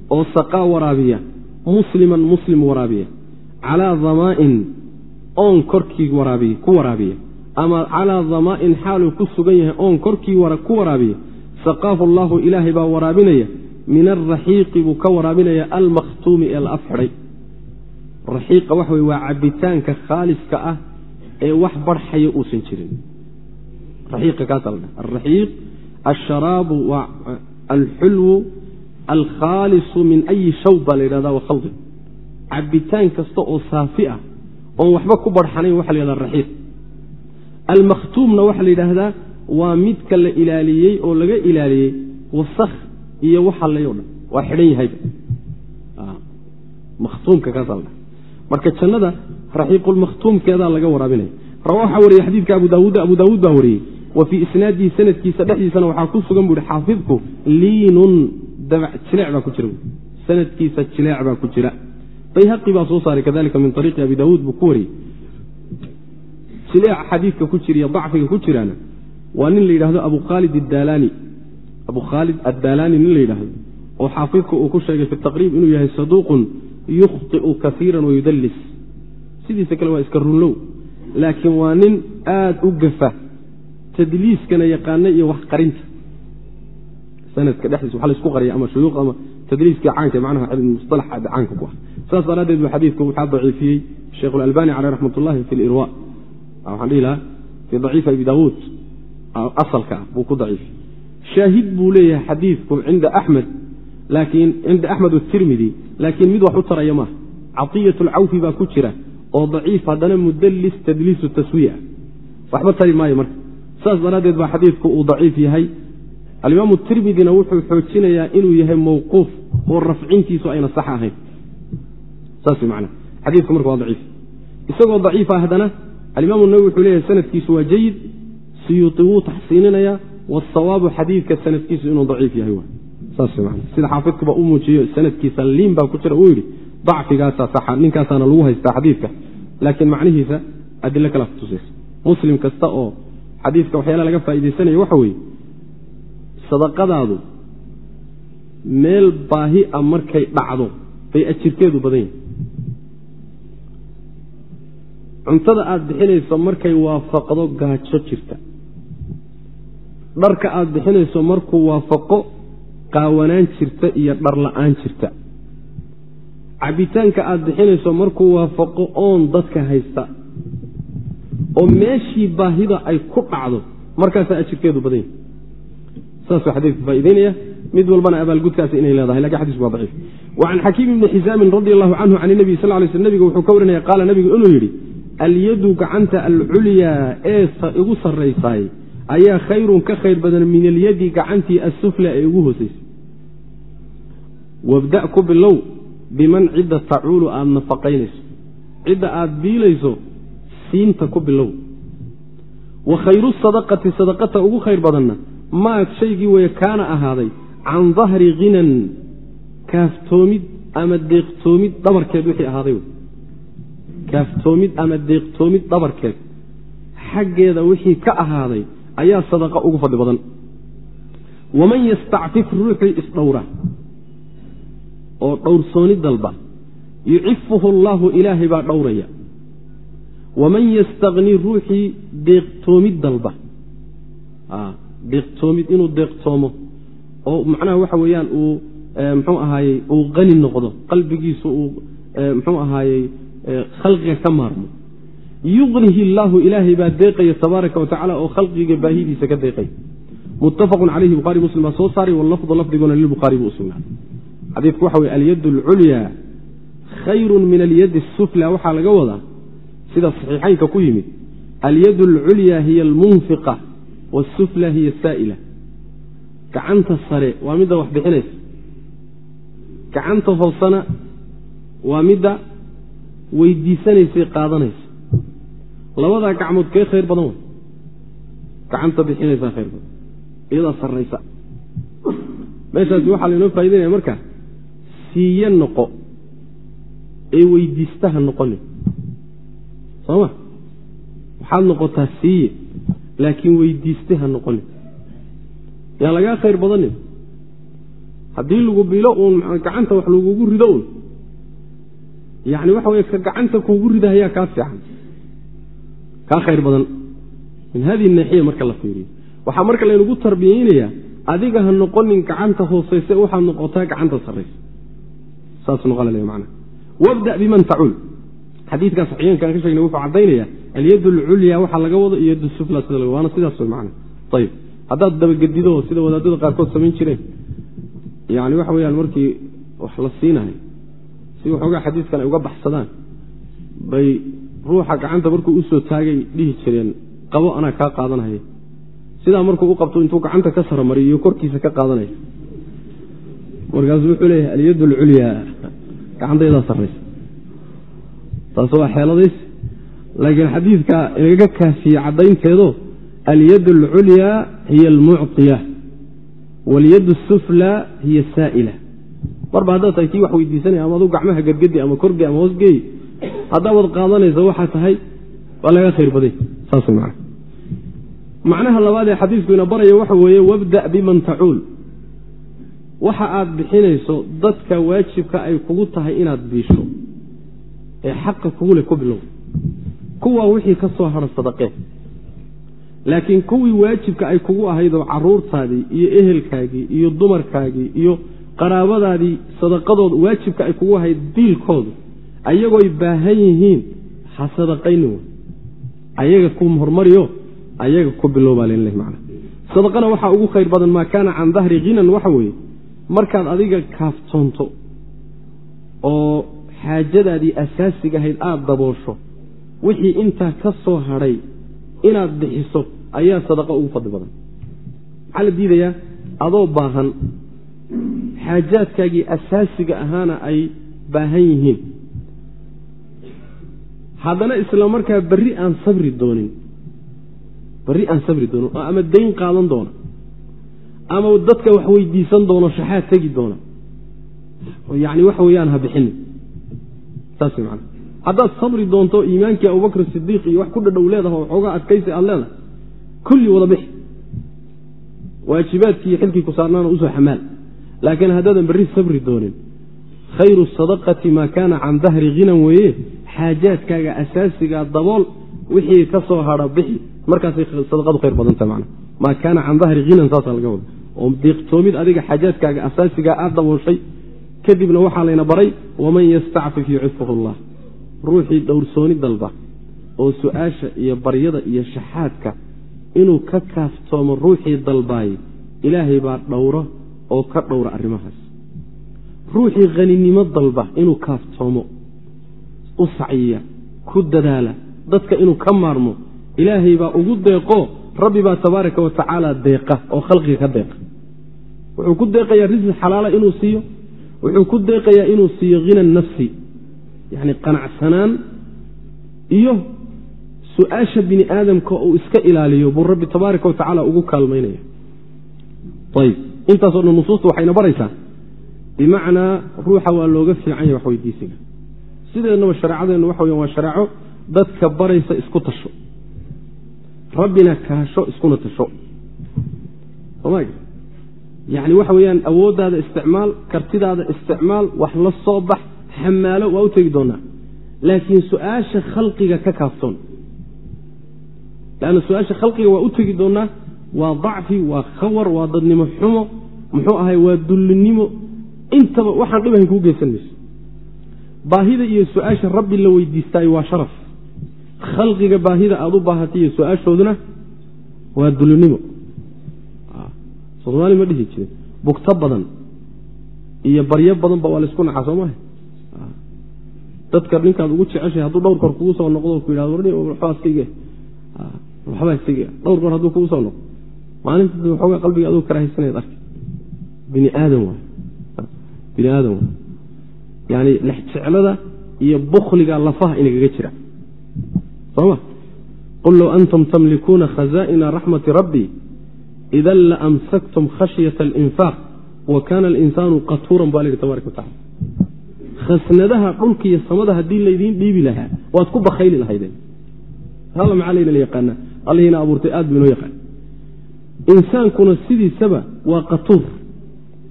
oo saqaa waraabiya musliman muslim waraabiya calaa damaa'in oon korkii ku waraabiya ama calaa damaa'in xaaluu ku sugan yahay oon korkii ku waraabiya saqaahu allaahu ilaahay baa waraabinaya min alraxiiqi buu ka waraabinaya almakhtuumi ee la afxidhay. Raxiiqa waxa wey waa cabitaanka khaaliska ah ee wax barxaya uusan jirin. Raxiiqa kaasa la dhaha alraxiiq alsharaabu waa alxulwu alkhaalisu min ayi shawb baa la yidhahda wa khaldi cabitaan kasta oo saafi ah oon waxba ku barxanayn waxa la yhahda raxiiq. Almakhtuumna waxaa la yidhaahdaa waa midka la ilaaliyey oo laga ilaaliyey wasakh iyo waxalayo dhan waa xidhan yahayba makhtuumka kaasa la dhaha marka jannada raxiiqulmakhtuumkeedaa laga waraabinaya waxaa wariyey xadiidka abu daawuud abu daawuud baa wariyey wa fii isnaadihi sanadkiisa dhexdiisana waxaa ku sugan buuhi xaafidku liinun jileec baa ku jira. Sanadkiisa jileec baa ku jira. Bayhaqi baa soo saaray kadalika min ariiqi abi daawuud buu ku wariyey. Jileeca xadiidka ku jiriyo dacfiga ku jiraana waa nin la yidhahdo abu khaalid adaalani abu khaalid addaalaani nin la yidhaahdo oo xaafidku uu ku sheegay fi taqriib inuu yahay saduuqun yukhطi'u kaiira wayudallis sidiisa kale waa iska runlow laakiin waa nin aada u gafa tadliiskana yaqaana iyo wax qarinta. Sanadka dhexdiisa waxa laysku qariya ama shuyuuq ama tadliiskii caanka macnaha musalaxa caanka ku ah. Saas daraaddeed bu xadiidku waxaa daciifiyey sheikh alalbani caleyh raxmat ullahi fi lirwa waxaan dhihi lahaa fii daciifi abi daawuud asalka ah buu ku daciifiyey shaahid buu leeyahay xadiidku cinda axmed laakiin cinda axmed watirmidi laakiin mid wax u taraya maaha caiyat lcawfi baa ku jira oo daciif haddana mudallis tadliisu taswiya waxba tari maayo marka. Saas daraaddeed baa xadiidku uu daciif yahay. Alimaamu tirmidina wuxuu xoojinayaa inuu yahay mawquuf oo rafcintiisu ayna sax ahayn. Saas man xadiidku marka waa daciif. Isagoo daciifa haddana alimaamu nawi wuxuu leeyahay sanadkiisu waa jayid siyuuti wuu taxsiininayaa wasawaabu xadiidka sanadkiisu inuu daciif yahay sida xaafidkuba u muujiyo sanadkiisa liin baa ku jira uu yidhi dacfigaasa saxa ninkaasaana lagu haystaa xadiidka laakiin macnihiisa adilo kala kutusaysa muslim kasta oo xadiidka waxyaala laga faa'iidaysanaya waxa weeye sadaqadaadu meel baahi a markay dhacdo bay ajirkeedu badan yahay cuntada aada bixinayso markay waafaqdo gaajo jirta dharka aada bixinayso markuu waafaqo qaawanaan jirta iyo dhar la'aan jirta. Cabitaanka aada bixinayso markuu waafaqo oon dadka haysta. Oo meeshii baahida ay ku dhacdo markaasaa ajirkeedu badan yahy saasuu xadiidku faa'ideynaya mid walbana abaalgudkaasi inay leedahay laakiin xadisku waa daciif. Wa can xakiim ibni xisaamin radi allahu canhu can inabiy sal lay sl nebigu wuxuu ka warinaya qaala nebigu inuu yidhi alyadu gacanta alculyaa ee igu sarraysaay ayaa khayrun ka khayr badan min alyadi gacantii assufla ee ugu hoosaysay wabda ku bilow biman cidda tacuulu aada nafaqaynayso. Cidda aada biilayso siinta ku bilow. Wa khayru sadaqati sadaqata ugu khayr badanna maad shaygii weye kaana ahaaday can dahri khinan kaaftoomid ama deeqtoomid dhabarkeed wixii ahaaday kaaftoomid ama deeqtoomid dhabarkeed. Xaggeeda wixii ka ahaaday ayaa sadaqa ugu fadli badan. Waman yastacfif ruuxii isdhowra oo dhowrsooni dalba yucifuhu allaahu ilaahay baa dhowraya. Waman yastaqni ruuxii deeqtoomid dalba deeqtoomid inuu deeqtoomo oo macnaha waxa weeyaan uu mxuu ahaayey uu qani noqdo qalbigiisu uu mxuu ahaayey khalqiga ka maarmo yuqnihi illaahu ilaahay baa deeqaya tabaaraka wa tacala oo khalqiga baahidiisa ka deeqaya muttafaqun calayhi buhari muslim baa soo saaray wallafdu lafdiguna lilbukhaari buu u sugnaa xadiidku waxa weye alyad alculyaa khayrun min alyadi asufla waxaa laga wadaa sida saxiixaynka ku yimid alyad alculyaa hiya almunfiqa wasufla hiya saa'ila gacanta sare waa midda wax bixinaysa gacanta hoosena waa midda weydiisanaysay qaadanaysa labadaa gacmood kee khayr badan gacanta bixinaysaa khayr badan. Iyadaa sarraysa. Meeshaasi waxaa laynoo faa'idaynaya marka siiye noqo ee weydiistaha noqonin. Soo ma? Waxaad noqotaa siiye laakiin weydiiste ha noqonin. Yaan lagaa khayr badanin haddii lagu bilo uun gacanta wax lagugu rido un yani waxa wey ka gacanta kuugu ridahayaa kaa fiican kaa khayr badan. Min hadihi naaxiya marka la fiiriyo. Waxaa marka laynagu tarbiyeynayaa adiga ha noqonin gacanta hoosayse waxaad noqotaa gacanta sarraysa. Saas noqon man wabda biman tacuul xadiidkaa saxiixinkaan ka shegnay wuxuu caddaynaya alyad alculya waxaa laga wado iyo yad sufla sida waana sidaas wey man ayib haddaad dabagedido sida wadaadada qaarkood samayn jireen. Yani waxa weyaan markii wax la siinahay si waxoogaa xadiidkan ay uga baxsadaan bay ruuxa gacanta markuu u soo taagay dhihi jireen qabo anaa kaa qaadanaya sidaa markuu u qabto intuu gacanta ka saramariyo iyo korkiisa ka qaadanaya markaasuu wuxuu leeyahay alyad alculyaa gacantaydaa sarraysa. Taas waa xeeladays. Laakiin xadiidka inaga kaafiyey caddaynteedo alyad alculyaa hiya almucطiya walyad asufla hiya saa'ila. Marba haddaad tahay kii wax weydiisanaya ama adu gacmaha gargadi ama korge ama hoosgeey haddaabad qaadanaysa waxaa tahay waa laga khayr baday. Saas man macnaha labaad ee xadiisku ina baraya waxa weeye wabda biman tacuul. Waxa aad bixinayso dadka waajibka ay kugu tahay inaad biisho ee xaqa kugu leh ku bilow kuwaa wixii ka soo hara sadaqee laakiin kuwii waajibka ay kugu ahaydoo caruurtaadii iyo ehelkaagii iyo dumarkaagii iyo qaraabadaadii sadaqadooda waajibka ay kugu ahayd diilkoodu ayagooy baahan yihiin ha sadaqayni wey ayaga ku hormariyo ayaga ku bilowbaa lel man sadaqana waxaa ugu khayr badan maa kaana can dahri hinan waxa weeye markaad adiga kaaftoonto oo xaajadaadii asaasiga ahayd aada daboosho wixii intaa ka soo hadhay inaad bixiso ayaa sadaqa ugu fadli badan. Maxaa la diidayaa? Adoo baahan xaajaadkaagii asaasiga ahaana ay baahan yihiin haddana isla markaa berri aan sabri doonin berri aan sabri doonin oo ama dayn qaadan doona ama dadka wax weydiisan doono shaxaad tegi doona yani waxa weeyaan ha bixinin saas man haddaad sabri doonto iimaankii abubakr sidiiq iyo wax ku dhadhow leedaha oo xoogaa adkaysi aad leedahay kulli wada bixi. Waajibaadkii xilkii ku saarnaana u soo xamaal. Laakiin haddaadan berri sabri doonin khayru sadaqati maa kaana can dahri hinan weeye xaajaadkaaga asaasigaa dabool wixii ka soo hadha bixi. Markaasay sadaqadu khayr badanta man maa kaana can dahri hinan saasaa laga wada oo deeqtoomid adiga xaajaadkaaga asaasigaa aad dabooshay kadibna waxaa layna baray waman yastacfif yucifhu llah. Ruuxii dhowrsooni dalba oo su'aasha iyo baryada iyo shaxaadka inuu ka kaaftoomo ruuxii dalbaayey ilaahay baa dhowro oo ka dhowra arrimahaas ruuxii haninimo dalba inuu kaaftoomo u sacyiya ku dadaala dadka inuu ka maarmo ilaahay baa ugu deeqo rabbi baa tabaaraka wa tacaala deeqa oo khalqiga ka deeqa. Wuxuu ku deeqayaa risqi xalaala inuu siiyo wuxuu ku deeqayaa inuu siiyo hina nafsi yacni qanacsanaan iyo su'aasha bini aadamka uu iska ilaaliyo buu rabbi tabaaraka wa tacaala ugu kaalmaynaya. Ayib. Intaasoo dhan nusuusta waxayna baraysaa bimacnaa ruuxa waa looga fiican yahay wax weydiisiga sideednaba shareecadeennu waxa weyan waa shareeco dadka baraysa isku tasho. Rabbina kaasho iskuna tasho. Soma yacni waxa weeyaan awooddaada isticmaal kartidaada isticmaal wax la soo bax xamaalo waa u tegi doonaa. Laakiin su'aasha khalqiga ka kaaftoon. Lanna su'aasha khalqiga waa u tegi doonaa waa dacfi waa khawar waa dadnimo xumo. Muxuu ahay waa dullinimo intaba waxaan dhibahayn kuu geysan mayso. Baahida iyo su'aasha rabbi la weydiistaayo waa sharaf. Khalqiga baahida aada u baahatay iyo su'aashooduna waa dullinimo soomaali ma dhihi jirin. Bugto badan iyo baryo badanba waa laysku nacaa soo maha dadka ninkaad ugu jeceshay hadduu dhowr kor kugu soo noqdo ku yidhahdo warni waxbaa iskayge waxbaa iskayge dhowr kor hadduu kugu soo noqdo. Maalinta waxoogaa qalbiga aduu karahaysanayad arki. Bini aadam waay bini aadam yani lexjeclada iyo bukliga lafaha inagaga jira. Soma qul low antum tamlikuuna khazaa'ina raxmati rabbi idan la amsaktum khashyata alinfaaq wa kaana alinsaanu qatuuran baa layihi tabaraka watacala khasnadaha dhulka iyo samada haddii laydiin dhiibi lahaa waad ku bakhayli lahaydeen alla maxaa laynala yaqaanaa? Allihiina abuurtay aad buu inoo yaqaan insaankuna sidiisaba waa qatuur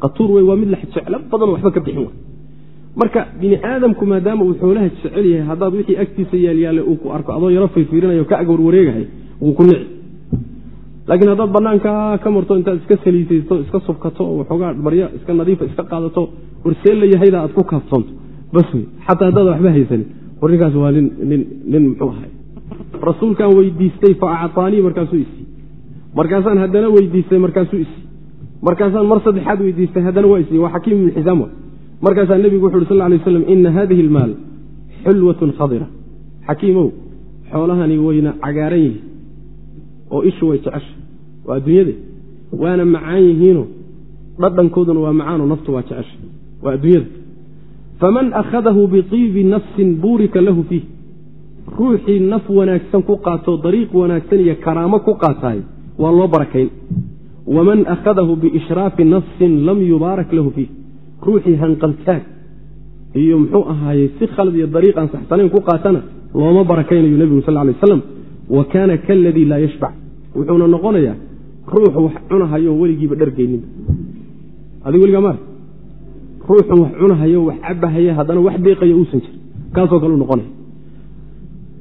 qatuur wey waa mid la jeclo badan waxba ka bixin marka bini aadamku maadaama uu xoolaha jecel yahay haddaad wixii agtiisa yaalyaale uu ku arko adoo yaro fayfiirinayo ka ag warwareegahay wuu ku nici. Laakiin haddaad banaanka ka marto intaad iska saliisaysto iska subkato oo waxoogaa maryo iska nadiifa iska qaadato warseen la yahayda aad ku kaaftoonto. Bas wey xataa haddaad waxba haysanin war ninkaas waa nin muxuu ahay. Rasuulkaan weydiistay fa acطaanii markaasuu isi markaasaan haddana weydiistay markaasuu isi markaasaan mar saddexaad weydiistay haddana waa isi waa xakiim ibnu xisaam wa markaasaa nebigu wuxu uhi sal lay slam ina hadihi almaal xulwatun khadira. Xakiimow xoolahani wayna cagaaran yihiin oo ishu way jecesha waa adduunyade waana macaan yihiinoo dhadhankooduna waa macaanoo naftu waa jecesha waa adduunyada. Faman akhadahu biqiibi nafsin buurika lahu fiih. Ruuxii naf wanaagsan ku qaatoo dariiq wanaagsan iyo karaamo ku qaataay waa loo barakayn waman akhadahu biishraafi nafsin lam yubaarak lahu fiih ruuxii hanqaltaag iyo muxuu ahaayey si khalad iyo dariiq aan saxsanayn ku qaatana looma barakaynayo nebigu sal lay aslam wa kaana kaladii laa yashbac wuxuuna noqonayaa ruuxu wax cunahayo weligiiba dhargeynin adig weligaa maar ruuxu wax cunahayo wax cabahaya haddana wax deeqayo uusan jirin kaasoo kale u noqonaya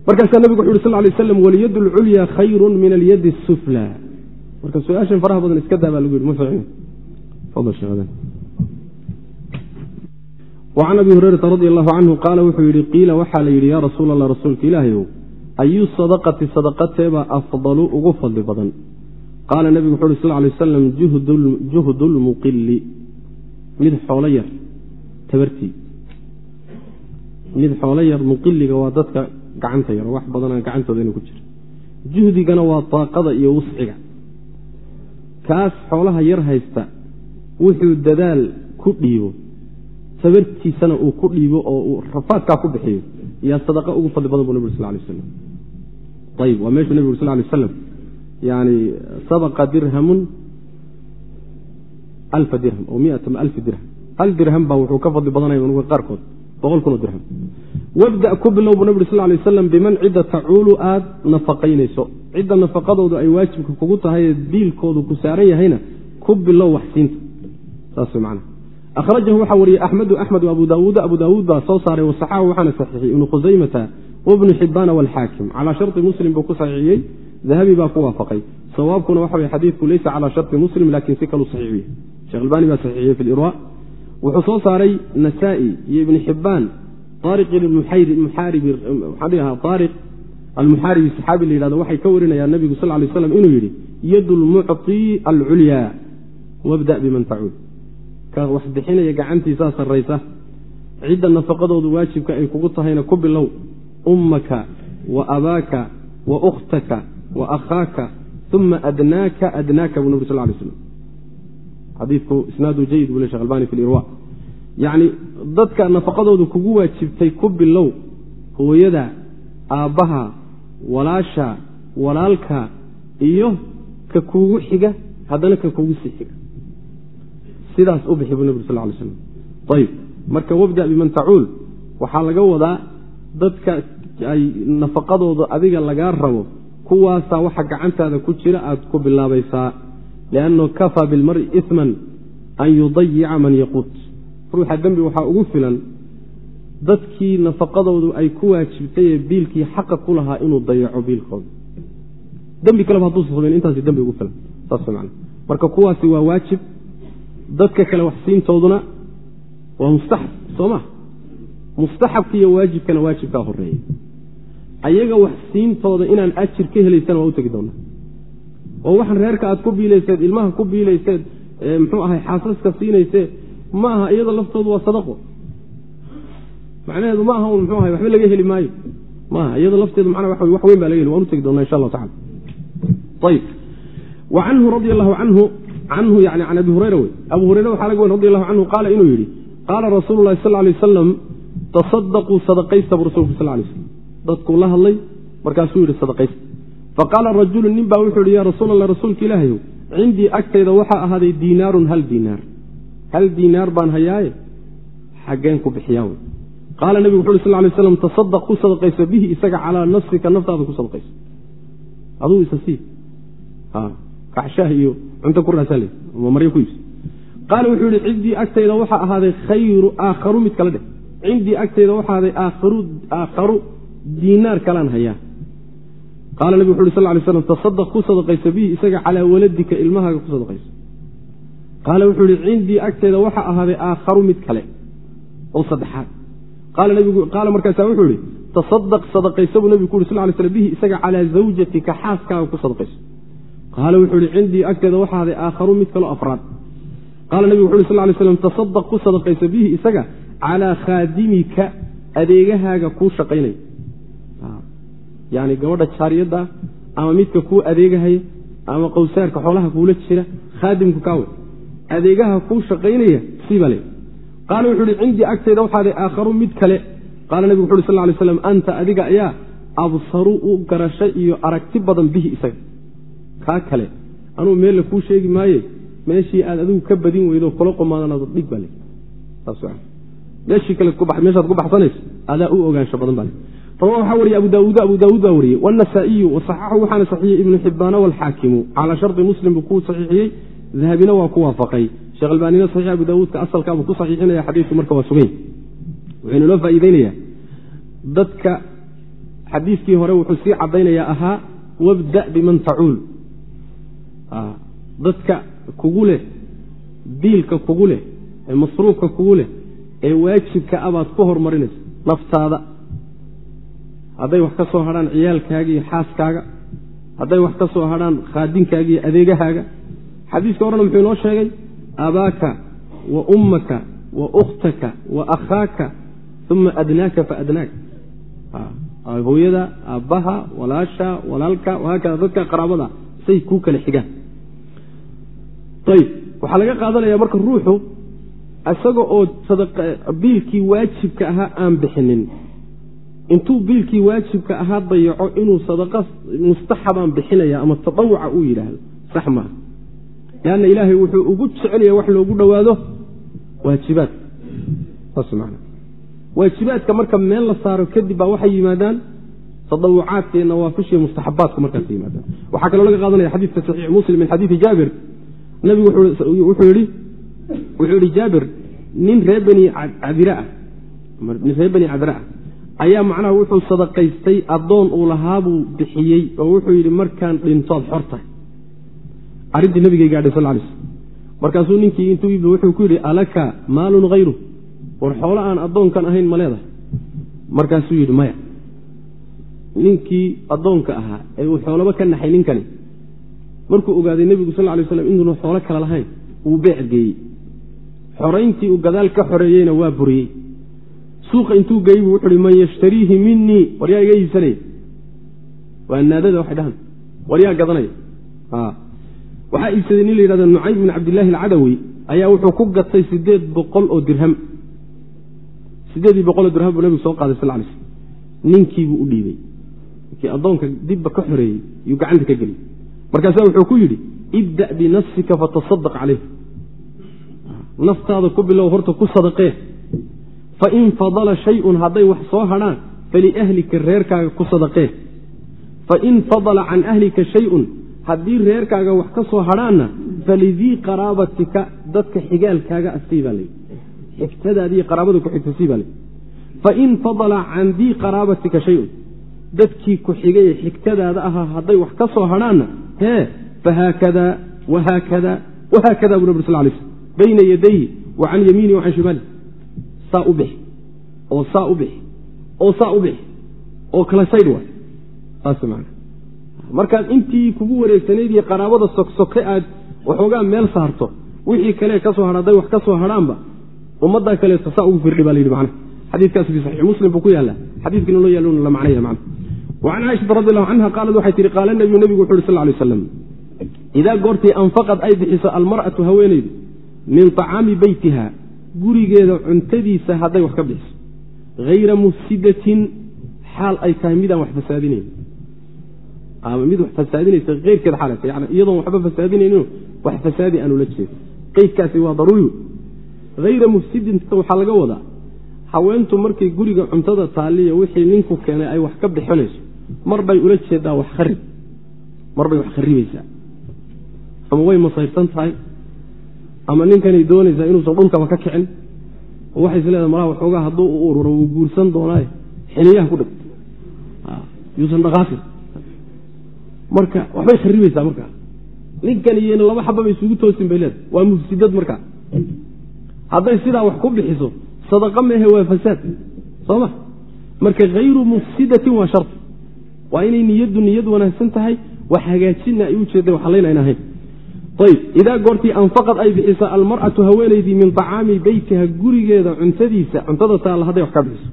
markaasaa nebigu wuxu uhi sal lay aslam walyad alculya khayru min alyadi asufla marka su'aashan faraha badan iska daa baa lagu ficin wacan abi hurayrata radi allahu canhu qaala wuxuu yidhi qiila waxaa la yidhi yaa rasuul allah rasuulka ilaahayow ayu sadaqati sadaqateebaa afdalu ugu fadli badan? Qaala nebigu wuxu uhi sal lay wasalam juhdu lmuqili mid xoolo yar tabartii mid xoolo yar muqiliga waa dadka gacanta yar wax badanaa gacantooda ku jiro. Juhdigana waa daaqada iyo wusciga kaas xoolaha yar haysta wuxuu dadaal ku dhiibo. Tabartiisana uu ku dhiibo oo uu rafaadkaa ku bixiyo. Yaa sadaqa ugu fadli badan bu nabig sal lay aslam ayib waa meeshuu nabig ur sal lay aslam yani sabaqa dirhamun alfa dirham oo miata alfi dirham. Hal dirham baa wuxuu ka fadli badanaya nuga qaarkood boqol kun oo dirham. Wabda ku bilow buu nabig sal lay aslam biman cidda tacuulu aada nafaqaynayso cidda nafaqadoodu ay waajibka kugu tahay ee biilkoodu ku saaran yahayna ku bilow waxsiinta. Ahrajahu waxaa wariyey axmedu axmed abu daawuud abu daawuud baa soo saaray wasaxahu waxaana saxiixiyey ibnu khusaymata wabnu xibaana walxaakim calaa sharti muslim buu ku saxiixiyey. Dahabi baa ku waafaqay. Sawaabkuna waxa way xadiidku leysa calaa sharti muslim laakiin si kaluu saxiixiyey shekh albani baa saxiixiyey fi lirwa wuxuu soo saaray nasaa-i iyo ibni xibaan aariq aariq almuxaaribi saxaabi la yidhahdo waxay ka warinayaan nabigu sal lay slam inuu yidhi yadu lmucطi alculyaa wabda biman tacuud ka wax bixinaya gacantiisaa sarraysa cidda nafaqadoodu waajibka ay kugu tahayna ku bilow ummaka wa abaaka wa ukhtaka wa akhaaka uma adnaaka adnaaka buu nabig sal lay slam xadiidku isnaadu jayid buu le shekh albani fi lirwa yacni dadka nafaqadoodu kugu waajibtay ku bilow hooyada aabbaha walaasha walaalka iyo ka kuugu xiga haddana ka kuugu sii xiga. Sidaas u bixi buu nabig sal lay slam ayib marka wabda biman tacuul waxaa laga wadaa dadka ay nafaqadooda adiga lagaa rabo kuwaasaa waxa gacantaada ku jira aad ku bilaabaysaa. Lianno kafaa bilmari isman an yudayica man yaquut. Ruuxa dembi waxaa ugu filan dadkii nafaqadoodu ay ku waajibtay ee biilkii xaqa ku lahaa inuu dayaco biilkooda. Dembi kaleba hadduusa samayn intaasi dembi ugu filan. Saas man marka kuwaasi waa waajib dadka kale waxsiintooduna waa mustaxab soo ma mustaxabka iyo waajibkana waajibkaa horreeya ayaga waxsiintooda inaan ajir ka helaysana waa u tegi doonaa. Oo waxaan reerka aad ku biilayseed ilmaha ku biilayseed muxuu ahay xaasaska siinaysee ma aha iyada laftoodu waa sadaqo macnaheedu ma aha un mxuu ahay waxba laga heli maayo. Maaha iyada lafteedu macnaa wax wax weyn baa laga heli waan u tegi doonaa insha allahu tacala ayib wa canhu radi allahu canhu canhu yani can abi hureyra wey. Abu hureyre waxaa laga wen radi allahu canhu qaala inuu yidhi qaala rasuulu sal lay wasalam tasadaquu sadaqaysta buu rasulku sal lay slam dadkuu la hadlay markaasuu yidhi sadaqaysta. Faqaala rajulu nin baa wuxuu yidhi ya rasuul allah rasuulka ilaahayow cindii agtayda waxaa ahaaday diinaarun hal diinaar hal diinaar baan hayaaye xaggeen ku bixiyaa wey qaala nebigu wuxu uhi sal lay slam tasadaq ku sadaqayso bihi isaga calaa nafsika naftaada ku sadaqayso aduu isa sii. Kacshaah iyo cunto ku raasale ama maryo ku iibso qaala wuxuu yihi cindii agtayda waxaa ahaaday khayru aakharu mid kale dheh. Cindii agtayda waxaa ahaaday aakharu diinaar kalaan hayaa qaala nabig wuxu uri sal ly slam tasadaq ku sadaqayso bihi isaga calaa waladika ilmahaaga ku sadaqayso qaala wuxuu yihi cindii agteeda waxaa ahaaday aakharu mid kale. Oo saddexaad qaala markaasaa wuxuu yihi tasadaq sadaqayso buu nabigu ku uri sal lay slam bihi isaga calaa zawjatika xaaskaaga ku sadaqayso. Qaala wuxuu yihi cindii agteeda waxaa ahaaday aakharu mid kaleo afraad. Qaala nabigu wuxu uri sal lay slam tasadaq ku sadaqayso bihi isaga calaa khaadimika adeegahaaga kuu shaqaynaya yani gabadha jaariyadda ama midka kuu adeegahaya ama qowsaarka xoolaha kuula jira khaadimku kaawe adeegaha kuu shaqaynaya siibaa le qaala wuxuu ihi cindii agteeda waxaaday aakharu mid kale. Qaala nebigu wuxu uhi sal lay slam anta adiga ayaa absaru u garasho iyo aragti badan bihi isaga. Kaa kale anuu meella kuu sheegi maaye meeshii aad adigu ka badin weydo kula qomaadanaado dhig baa meeshii kale meeshaad ku baxsanayso adaa u ogaansho badan baa rawa waxaa wariye abu daawuud abu daawuud baa wariyey wاnasaa'iyu wasaxaxu waxaana saxiixiyey ibnu xibbaana wاlxaakimu calaa shardi muslim buu ku saxiixiyey dahabina waa ku waafaqay sheekh albaanina saxiix abu daawuudka asalkaabuu ku saxiixinaya xadiidku marka waa sugany wuxuu inoo faa'iideynayaa dadka xadiiskii hore wuxuu sii caddaynayaa ahaa wabda biman tacuul. Dadka kugu leh diilka kugu leh ee masruufka kugu leh ee waajibka abaad ku hormarinaysa naftaada. Hadday wax ka soo hadhaan ciyaalkaaga iyo xaaskaaga hadday wax ka soo hadhaan khaadinkaaga iyo adeegahaaga. Xadiiska horena muxuu inoo sheegay abaaka wa ummaka wa ukhtaka wa akhaaka uma adnaaka fa adnaaka hooyada aabbaha walaasha walaalka wahaakada dadka qaraabada say kuu kala xigaan ayib waxaa laga qaadanaya marka ruuxu isaga oo biilkii waajibka ahaa aan bixinin intuu biilkii waajibka ahaa dayaco inuu sadaqa mustaxabaan bixinaya ama tadawuca uu yidhaahdo sax maaha leanna ilaahay wuxuu ugu jecelaya wax loogu dhowaado man waajibaadka marka meel la saaro kadib baa waxay yimaadaan tadawucaadka iyo nawaafishiiyo mustaxabaadku markaas yimaadaan. Waxaa kaloo laga qaadanaya xadiidka saxiix muslim min xadiidi jaabir. Nabigu wuxuu yihi jaabir nin ree bani cadira ah ah ayaa macnaha wuxuu sadaqaystay addoon uu lahaabuu bixiyey oo wuxuu yidhi markaan dhintood xor tahay arrintii nabigay gaadhay sal lay slm markaasuu ninkii intuu yimid wuxuu ku yidhi alaka maalun hayru war xoolo aan addoonkan ahayn ma leedahay. Markaasuu yidhi maya ninkii addoonka ahaa ee uu xoolaba ka naxay ninkani markuu ogaaday nebigu sal lay slam inuuna xoolo kale lahayn wuu beec geeyey xorayntii uu gadaal ka xoreeyeyna waa buriyey. Suuqa intuu geeyey buu wuxu uhi man yashtariihi minii war yaa iga iibsanaya waa naadada waxay dhahan war yaa gadanaya waxaa iibsaday nin la yidhahdo nucaym bin cabdillaahi alcadawi ayaa wuxuu ku gatay sideed boqol oo dirham. Sideedii boqol oo dirham buu nabigu soo qaaday sal lay slm ninkiibuu u dhiibey ninkii addoonka dibba ka xoreeyey yuu gacanta ka geliyey markaasaa wuxuu ku yidhi ibda binafsika fatasadaq caleyh naftaada ku bilow horta ku sadaqee. Fain fadala shayun hadday wax soo hadhaan faliahlika reerkaaga ku sadaqee. Fain fadala can ahlika shayun haddii reerkaaga wax ka soo hadhaanna falidii qaraabatika dadka xigaalkaaga asii baa layidhi xigtadaadii qaraabada ku xigta sii baa layidhi fain fadala can dii qaraabatika shayun dadkii ku xigay xigtadaada ahaa hadday wax ka soo hadhaanna hee fahaakada wahaakada wahaakada buu nabir sal lay slm bayna yadayhi wa can yamiini wa can shimaali. Saa u bixi oo saa u bixi oo saa u bixi oo kala saydh waay. Saas man markaad intii kugu wareegsanayd iyo qaraabada sogsoke aad waxoogaa meel saarto wixii kale ka soo hadday wax ka soo hadhaanba ummaddaa kaleeto saa ugu firdhi ba la yidhi macna. Xadiidkaas fi saxiix muslim buu ku yaalla xadiidkiina loo yaallona la macnaya macna. Wacan caaishata radi allahu canha qaalad waxay tihi qaala nabiyu nebigu wuxu uhi sal lay waslam idaa goortii anfaqad ay bixiso almar'atu haweenaydu min طacaami beytiha gurigeeda cuntadiisa hadday wax ka bixiso hayra mufsidatin xaal ay tahay midaan wax fasaadinayn ama mid wax fasaadinaysa eyrkeed xaalata yani iyadoon waxba fasaadinaynin wax fasaadi aan ula jeedo qeydkaasi waa daruuri. Hayra mufsidinta waxaa laga wadaa. Haweentu markay guriga cuntada taaliya wixii ninku keenay ay wax ka bixinayso mar bay ula jeedaa wax kharib. Mar bay wax kharibaysaa ama way masayrsan tahay ama ninkanay doonaysaa inuusan dhulkaba ka kicin. Oo waxay is leedahay malaha waxoogaa hadduu u ururo wuu guursan doonaaye. Xiniyaha ku dheg yuusan dhaqaafin marka waxbay kharibaysaa markaa ninkan iyona laba xababa isugu toosin bay leedahay. Waa mufsidad markaa hadday sidaa wax ku bixiso sadaqa mehe waa fasaad. Soo ma? Marka hayru mufsidatin waa sharti waa inay niyaddu niyad wanaagsan tahay wax hagaajina ay u jeeda waxalayn ahayn. Ayb idaa goortii anfaqad ay bixiso almar'atu haweenaydii min طacaami beytiha gurigeeda cuntadiisa cuntada taalla hadday wax ka bixiso.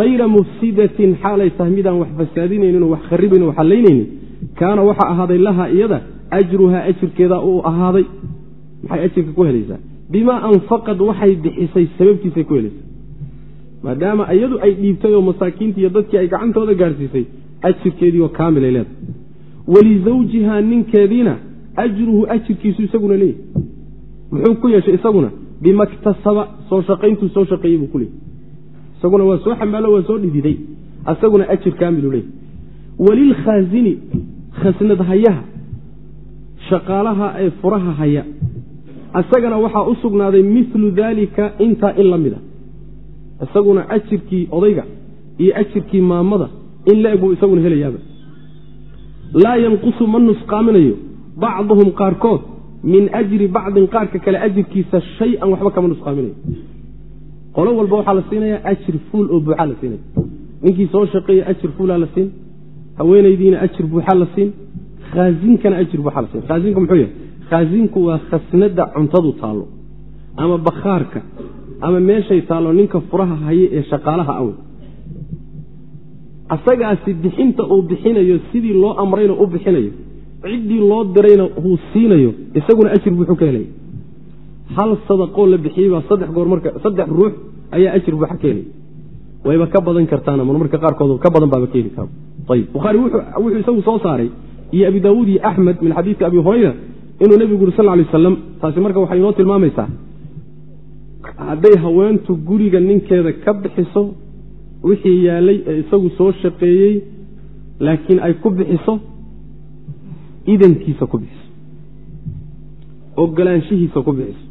Hayra mufsidatin xaalay tahay midaan wax fasaadinaynin oo wax kharibayn o waxalaynaynin kaana waxaa ahaaday laha iyada ajruhaa ajirkeeda uu ahaaday. Maxay ajirka ku helaysaa? Bimaa anfaqad waxay bixisay sababtiisay ku helaysaa. Maadaama iyadu ay dhiibtay oo masaakiintii iyo dadkii ay gacantooda gaadhsiisay ajirkeedii oo kaamilay leedahay. Walizawjihaa ninkeediina ajruhu ajirkiisu isaguna leeyahy muxuu ku yeeshay isaguna? Bimaktasaba soo shaqayntuu soo shaqeeyey buu ku leeyay isaguna waa soo xamaalo waa soo dhididay. Isaguna ajir kaamilu leeyahy walilkhaasini khasnad hayaha shaqaalaha ee furaha haya. Isagana waxaa u sugnaaday milu daalika intaa in la mida. Isaguna ajirkii odayga iyo ajirkii maamada in la-eg buu isaguna helayaaba. Laa yanqusu ma nusqaaminayo bacduhum qaarkood min ajri bacdin qaarka kale ajirkiisa shay-an waxba kama nusqaaminayo. Qolo walba waxaa la siinaya ajir fuul oo buuxaa la siinaya. Ninkii soo shaqeeya ajir fuulaa la siin haweenaydiina ajir buuxaa la siin khaazinkana ajir buuxaa la siin. Khaazinka muxuu yahay? Khaazinku waa khasnada cuntadu taallo ama bakhaarka ama meeshay taallo ninka furaha haye ee shaqaalaha awe. Asagaasi bixinta uu bixinayo sidii loo amrayna u bixinayo ciddii loo dirayna uu siinayo isaguna ajir buuxuu ka helaya hal sadaqoo la bixiyey saddex goor marka saddex ruux ayaa ajir buuxa ka helaya wayba ka badan kartaana marmarka qaarkood ka badan baaba ka heli kara bukhaari wuxuu isagu soo saaray iyo abi daawuud iyo axmed min xadiidka abi hurayra inuu nebigu uri sal lay aslam taasi marka waxay inoo tilmaamaysaa hadday haweentu guriga ninkeeda ka bixiso wixii yaalay ee isagu soo shaqeeyey laakiin ay ku bixiso idankiisa ku bixiso ogolaanshihiisa ku bixiso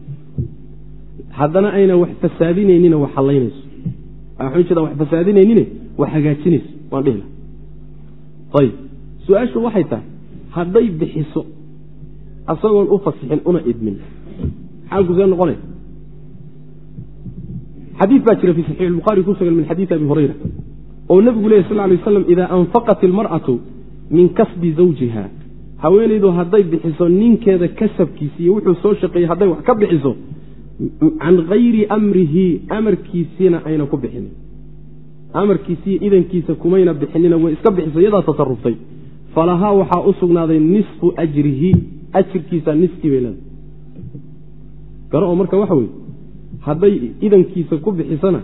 haddana ayna wax fasaadinaynina wax hallaynayso waxaan jeeda wax fasaadinaynine wax hagaajinayso waan dhihi laha ayib su'aashu waxay tahay hadday bixiso asagoon u fasixin una idmin. Xaalku see noqonaya xadii baa jira fi saxiix buhaari ku sugan min xadiidi abi hurayra oo nebigu lehy sal lay waslam idaa anfaqat ilmar'atu min kasbi zawjiha. Haweenaydu hadday bixiso ninkeeda kasabkiisa iyo wuxuu soo shaqeeyey hadday wax ka bixiso can hayri amrihi amarkiisiina ayna ku bixinin amarkiisiiyo idankiisa kumayna bixinina way iska bixiso iyadaa tasaruftay falahaa waxaa u sugnaaday nisfu ajrihi ajirkiisa niskii bay leedahay. Garo oo marka waxa weye hadday idankiisa ku bixisana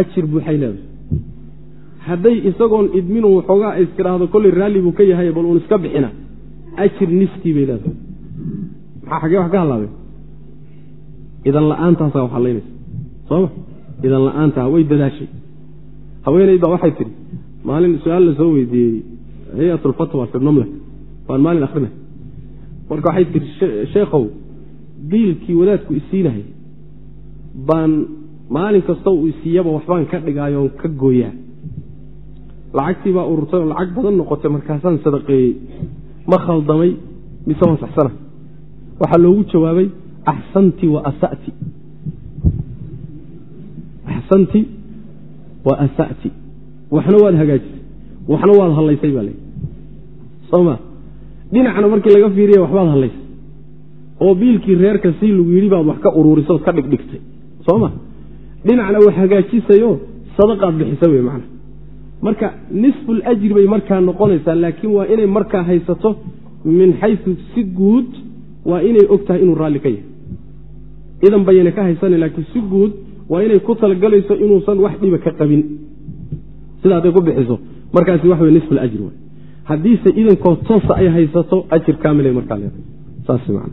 ajir buuxay leedahay. Hadday isagoon idminu waxoogaa is tidhaahdo kolley raalli buu ka yahay bal uun iska bixina ajir niskii bay leedahay. Maxaa xagee wax ka hallaabeen idan la'aantaasa wax hallaynaysa sooma idan la'aantaa way dadaashay haweenayd baa waxay tidhi maalin su'aal la soo weydiiyey hay'atulfatwa fi mamlak waan maalin akrinay marka waxay tihi sheekhow biilkii wadaadku isiinahay baan maalin kasta uu isiiyaba waxbaan ka dhigaayo oon ka gooyaa. Lacagtii baa ururtay oo lacag badan noqotay markaasaan sadaqeeyey. Ma khaldamay mise waan saxsana waxaa loogu jawaabay axsanti wa asati axsanti wa asa'ti waxna waad hagaajisay. Waxna waad hallaysay baa leey soma dhinacna markii laga fiiriya waxbaad hallaysay oo biilkii reerka sii lagu yidhi baad wax ka uruurisood ka dhigdhigtay. Soma dhinacna wax hagaajisayo sadaqaad bixisa wey macna. Marka nisful ajri bay markaa noqonaysaa laakiin waa inay markaa haysato min xaysu si guud waa inay og tahay inuu raalli ka yahay. Idan bayna ka haysanan laakiin si guud waa inay ku talagalayso inuusan wax dhiba ka qabin. Sida hadday ku bixiso markaasi wax wey nisful ajri waay haddiise idankoo toosa ay haysato ajir kaamilay markaa leedahay. Saas man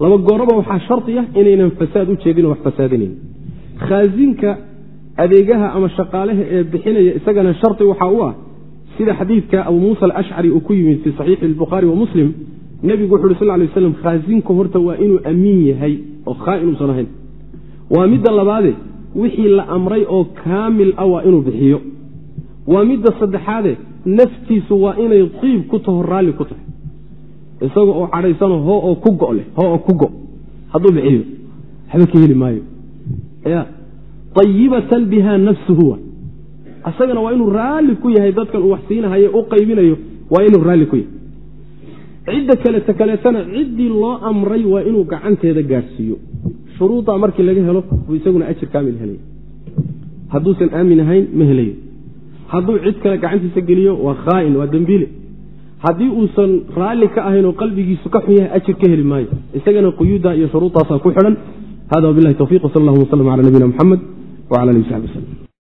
laba gooraba waxaa shardi ah inaynan fasaad u jeedin oo wax fasaadinayn. Khaasinka adeegaha ama shaqaalaha ee bixinaya isagana shardi waxaa u ah sida xadiidka abu muusa alashcari uu ku yimid fii saxiixi albukhaari wa muslim nebigu wuxu uhi sal lay waslam khaasinku horta waa inuu amiin yahay oo khaa'in uusan ahayn. Waa midda labaade wixii la amray oo kaamil ah waa inuu bixiyo. Waa midda saddexaade naftiisu waa inay qiib ku taho raalli ku tahay. Isaga oo cadhaysano hoo oo ku go leh hoo oo ku go. Hadduu bixiyo waxba ka heli maayo. Ya ayibatan biha nafsuhu asagana waa inuu raalli ku yahay dadkan uu wax siinahaye u qaybinayo waa inuu raalli ku yahay. Cidda kaleta kaleetana ciddii loo amray waa inuu gacanteeda gaadhsiiyo shuruuddaa markii laga helo buu isaguna ajir kaamil helaya hadduusan aamin ahayn ma helayo. Hadduu cid kale gacantiisa geliyo waa khaa'in waa dembiile haddii uusan raalli ka ahayn oo qalbigiisu ka xun yahay ajir ka heli maayo. Isagana quyuuddaa iyo shuruuddaasaa ku xidhan. Hada wabilahi towfiq wsal allahuma wslm cala nabiyina muxamed wcala alihi saxbi wslm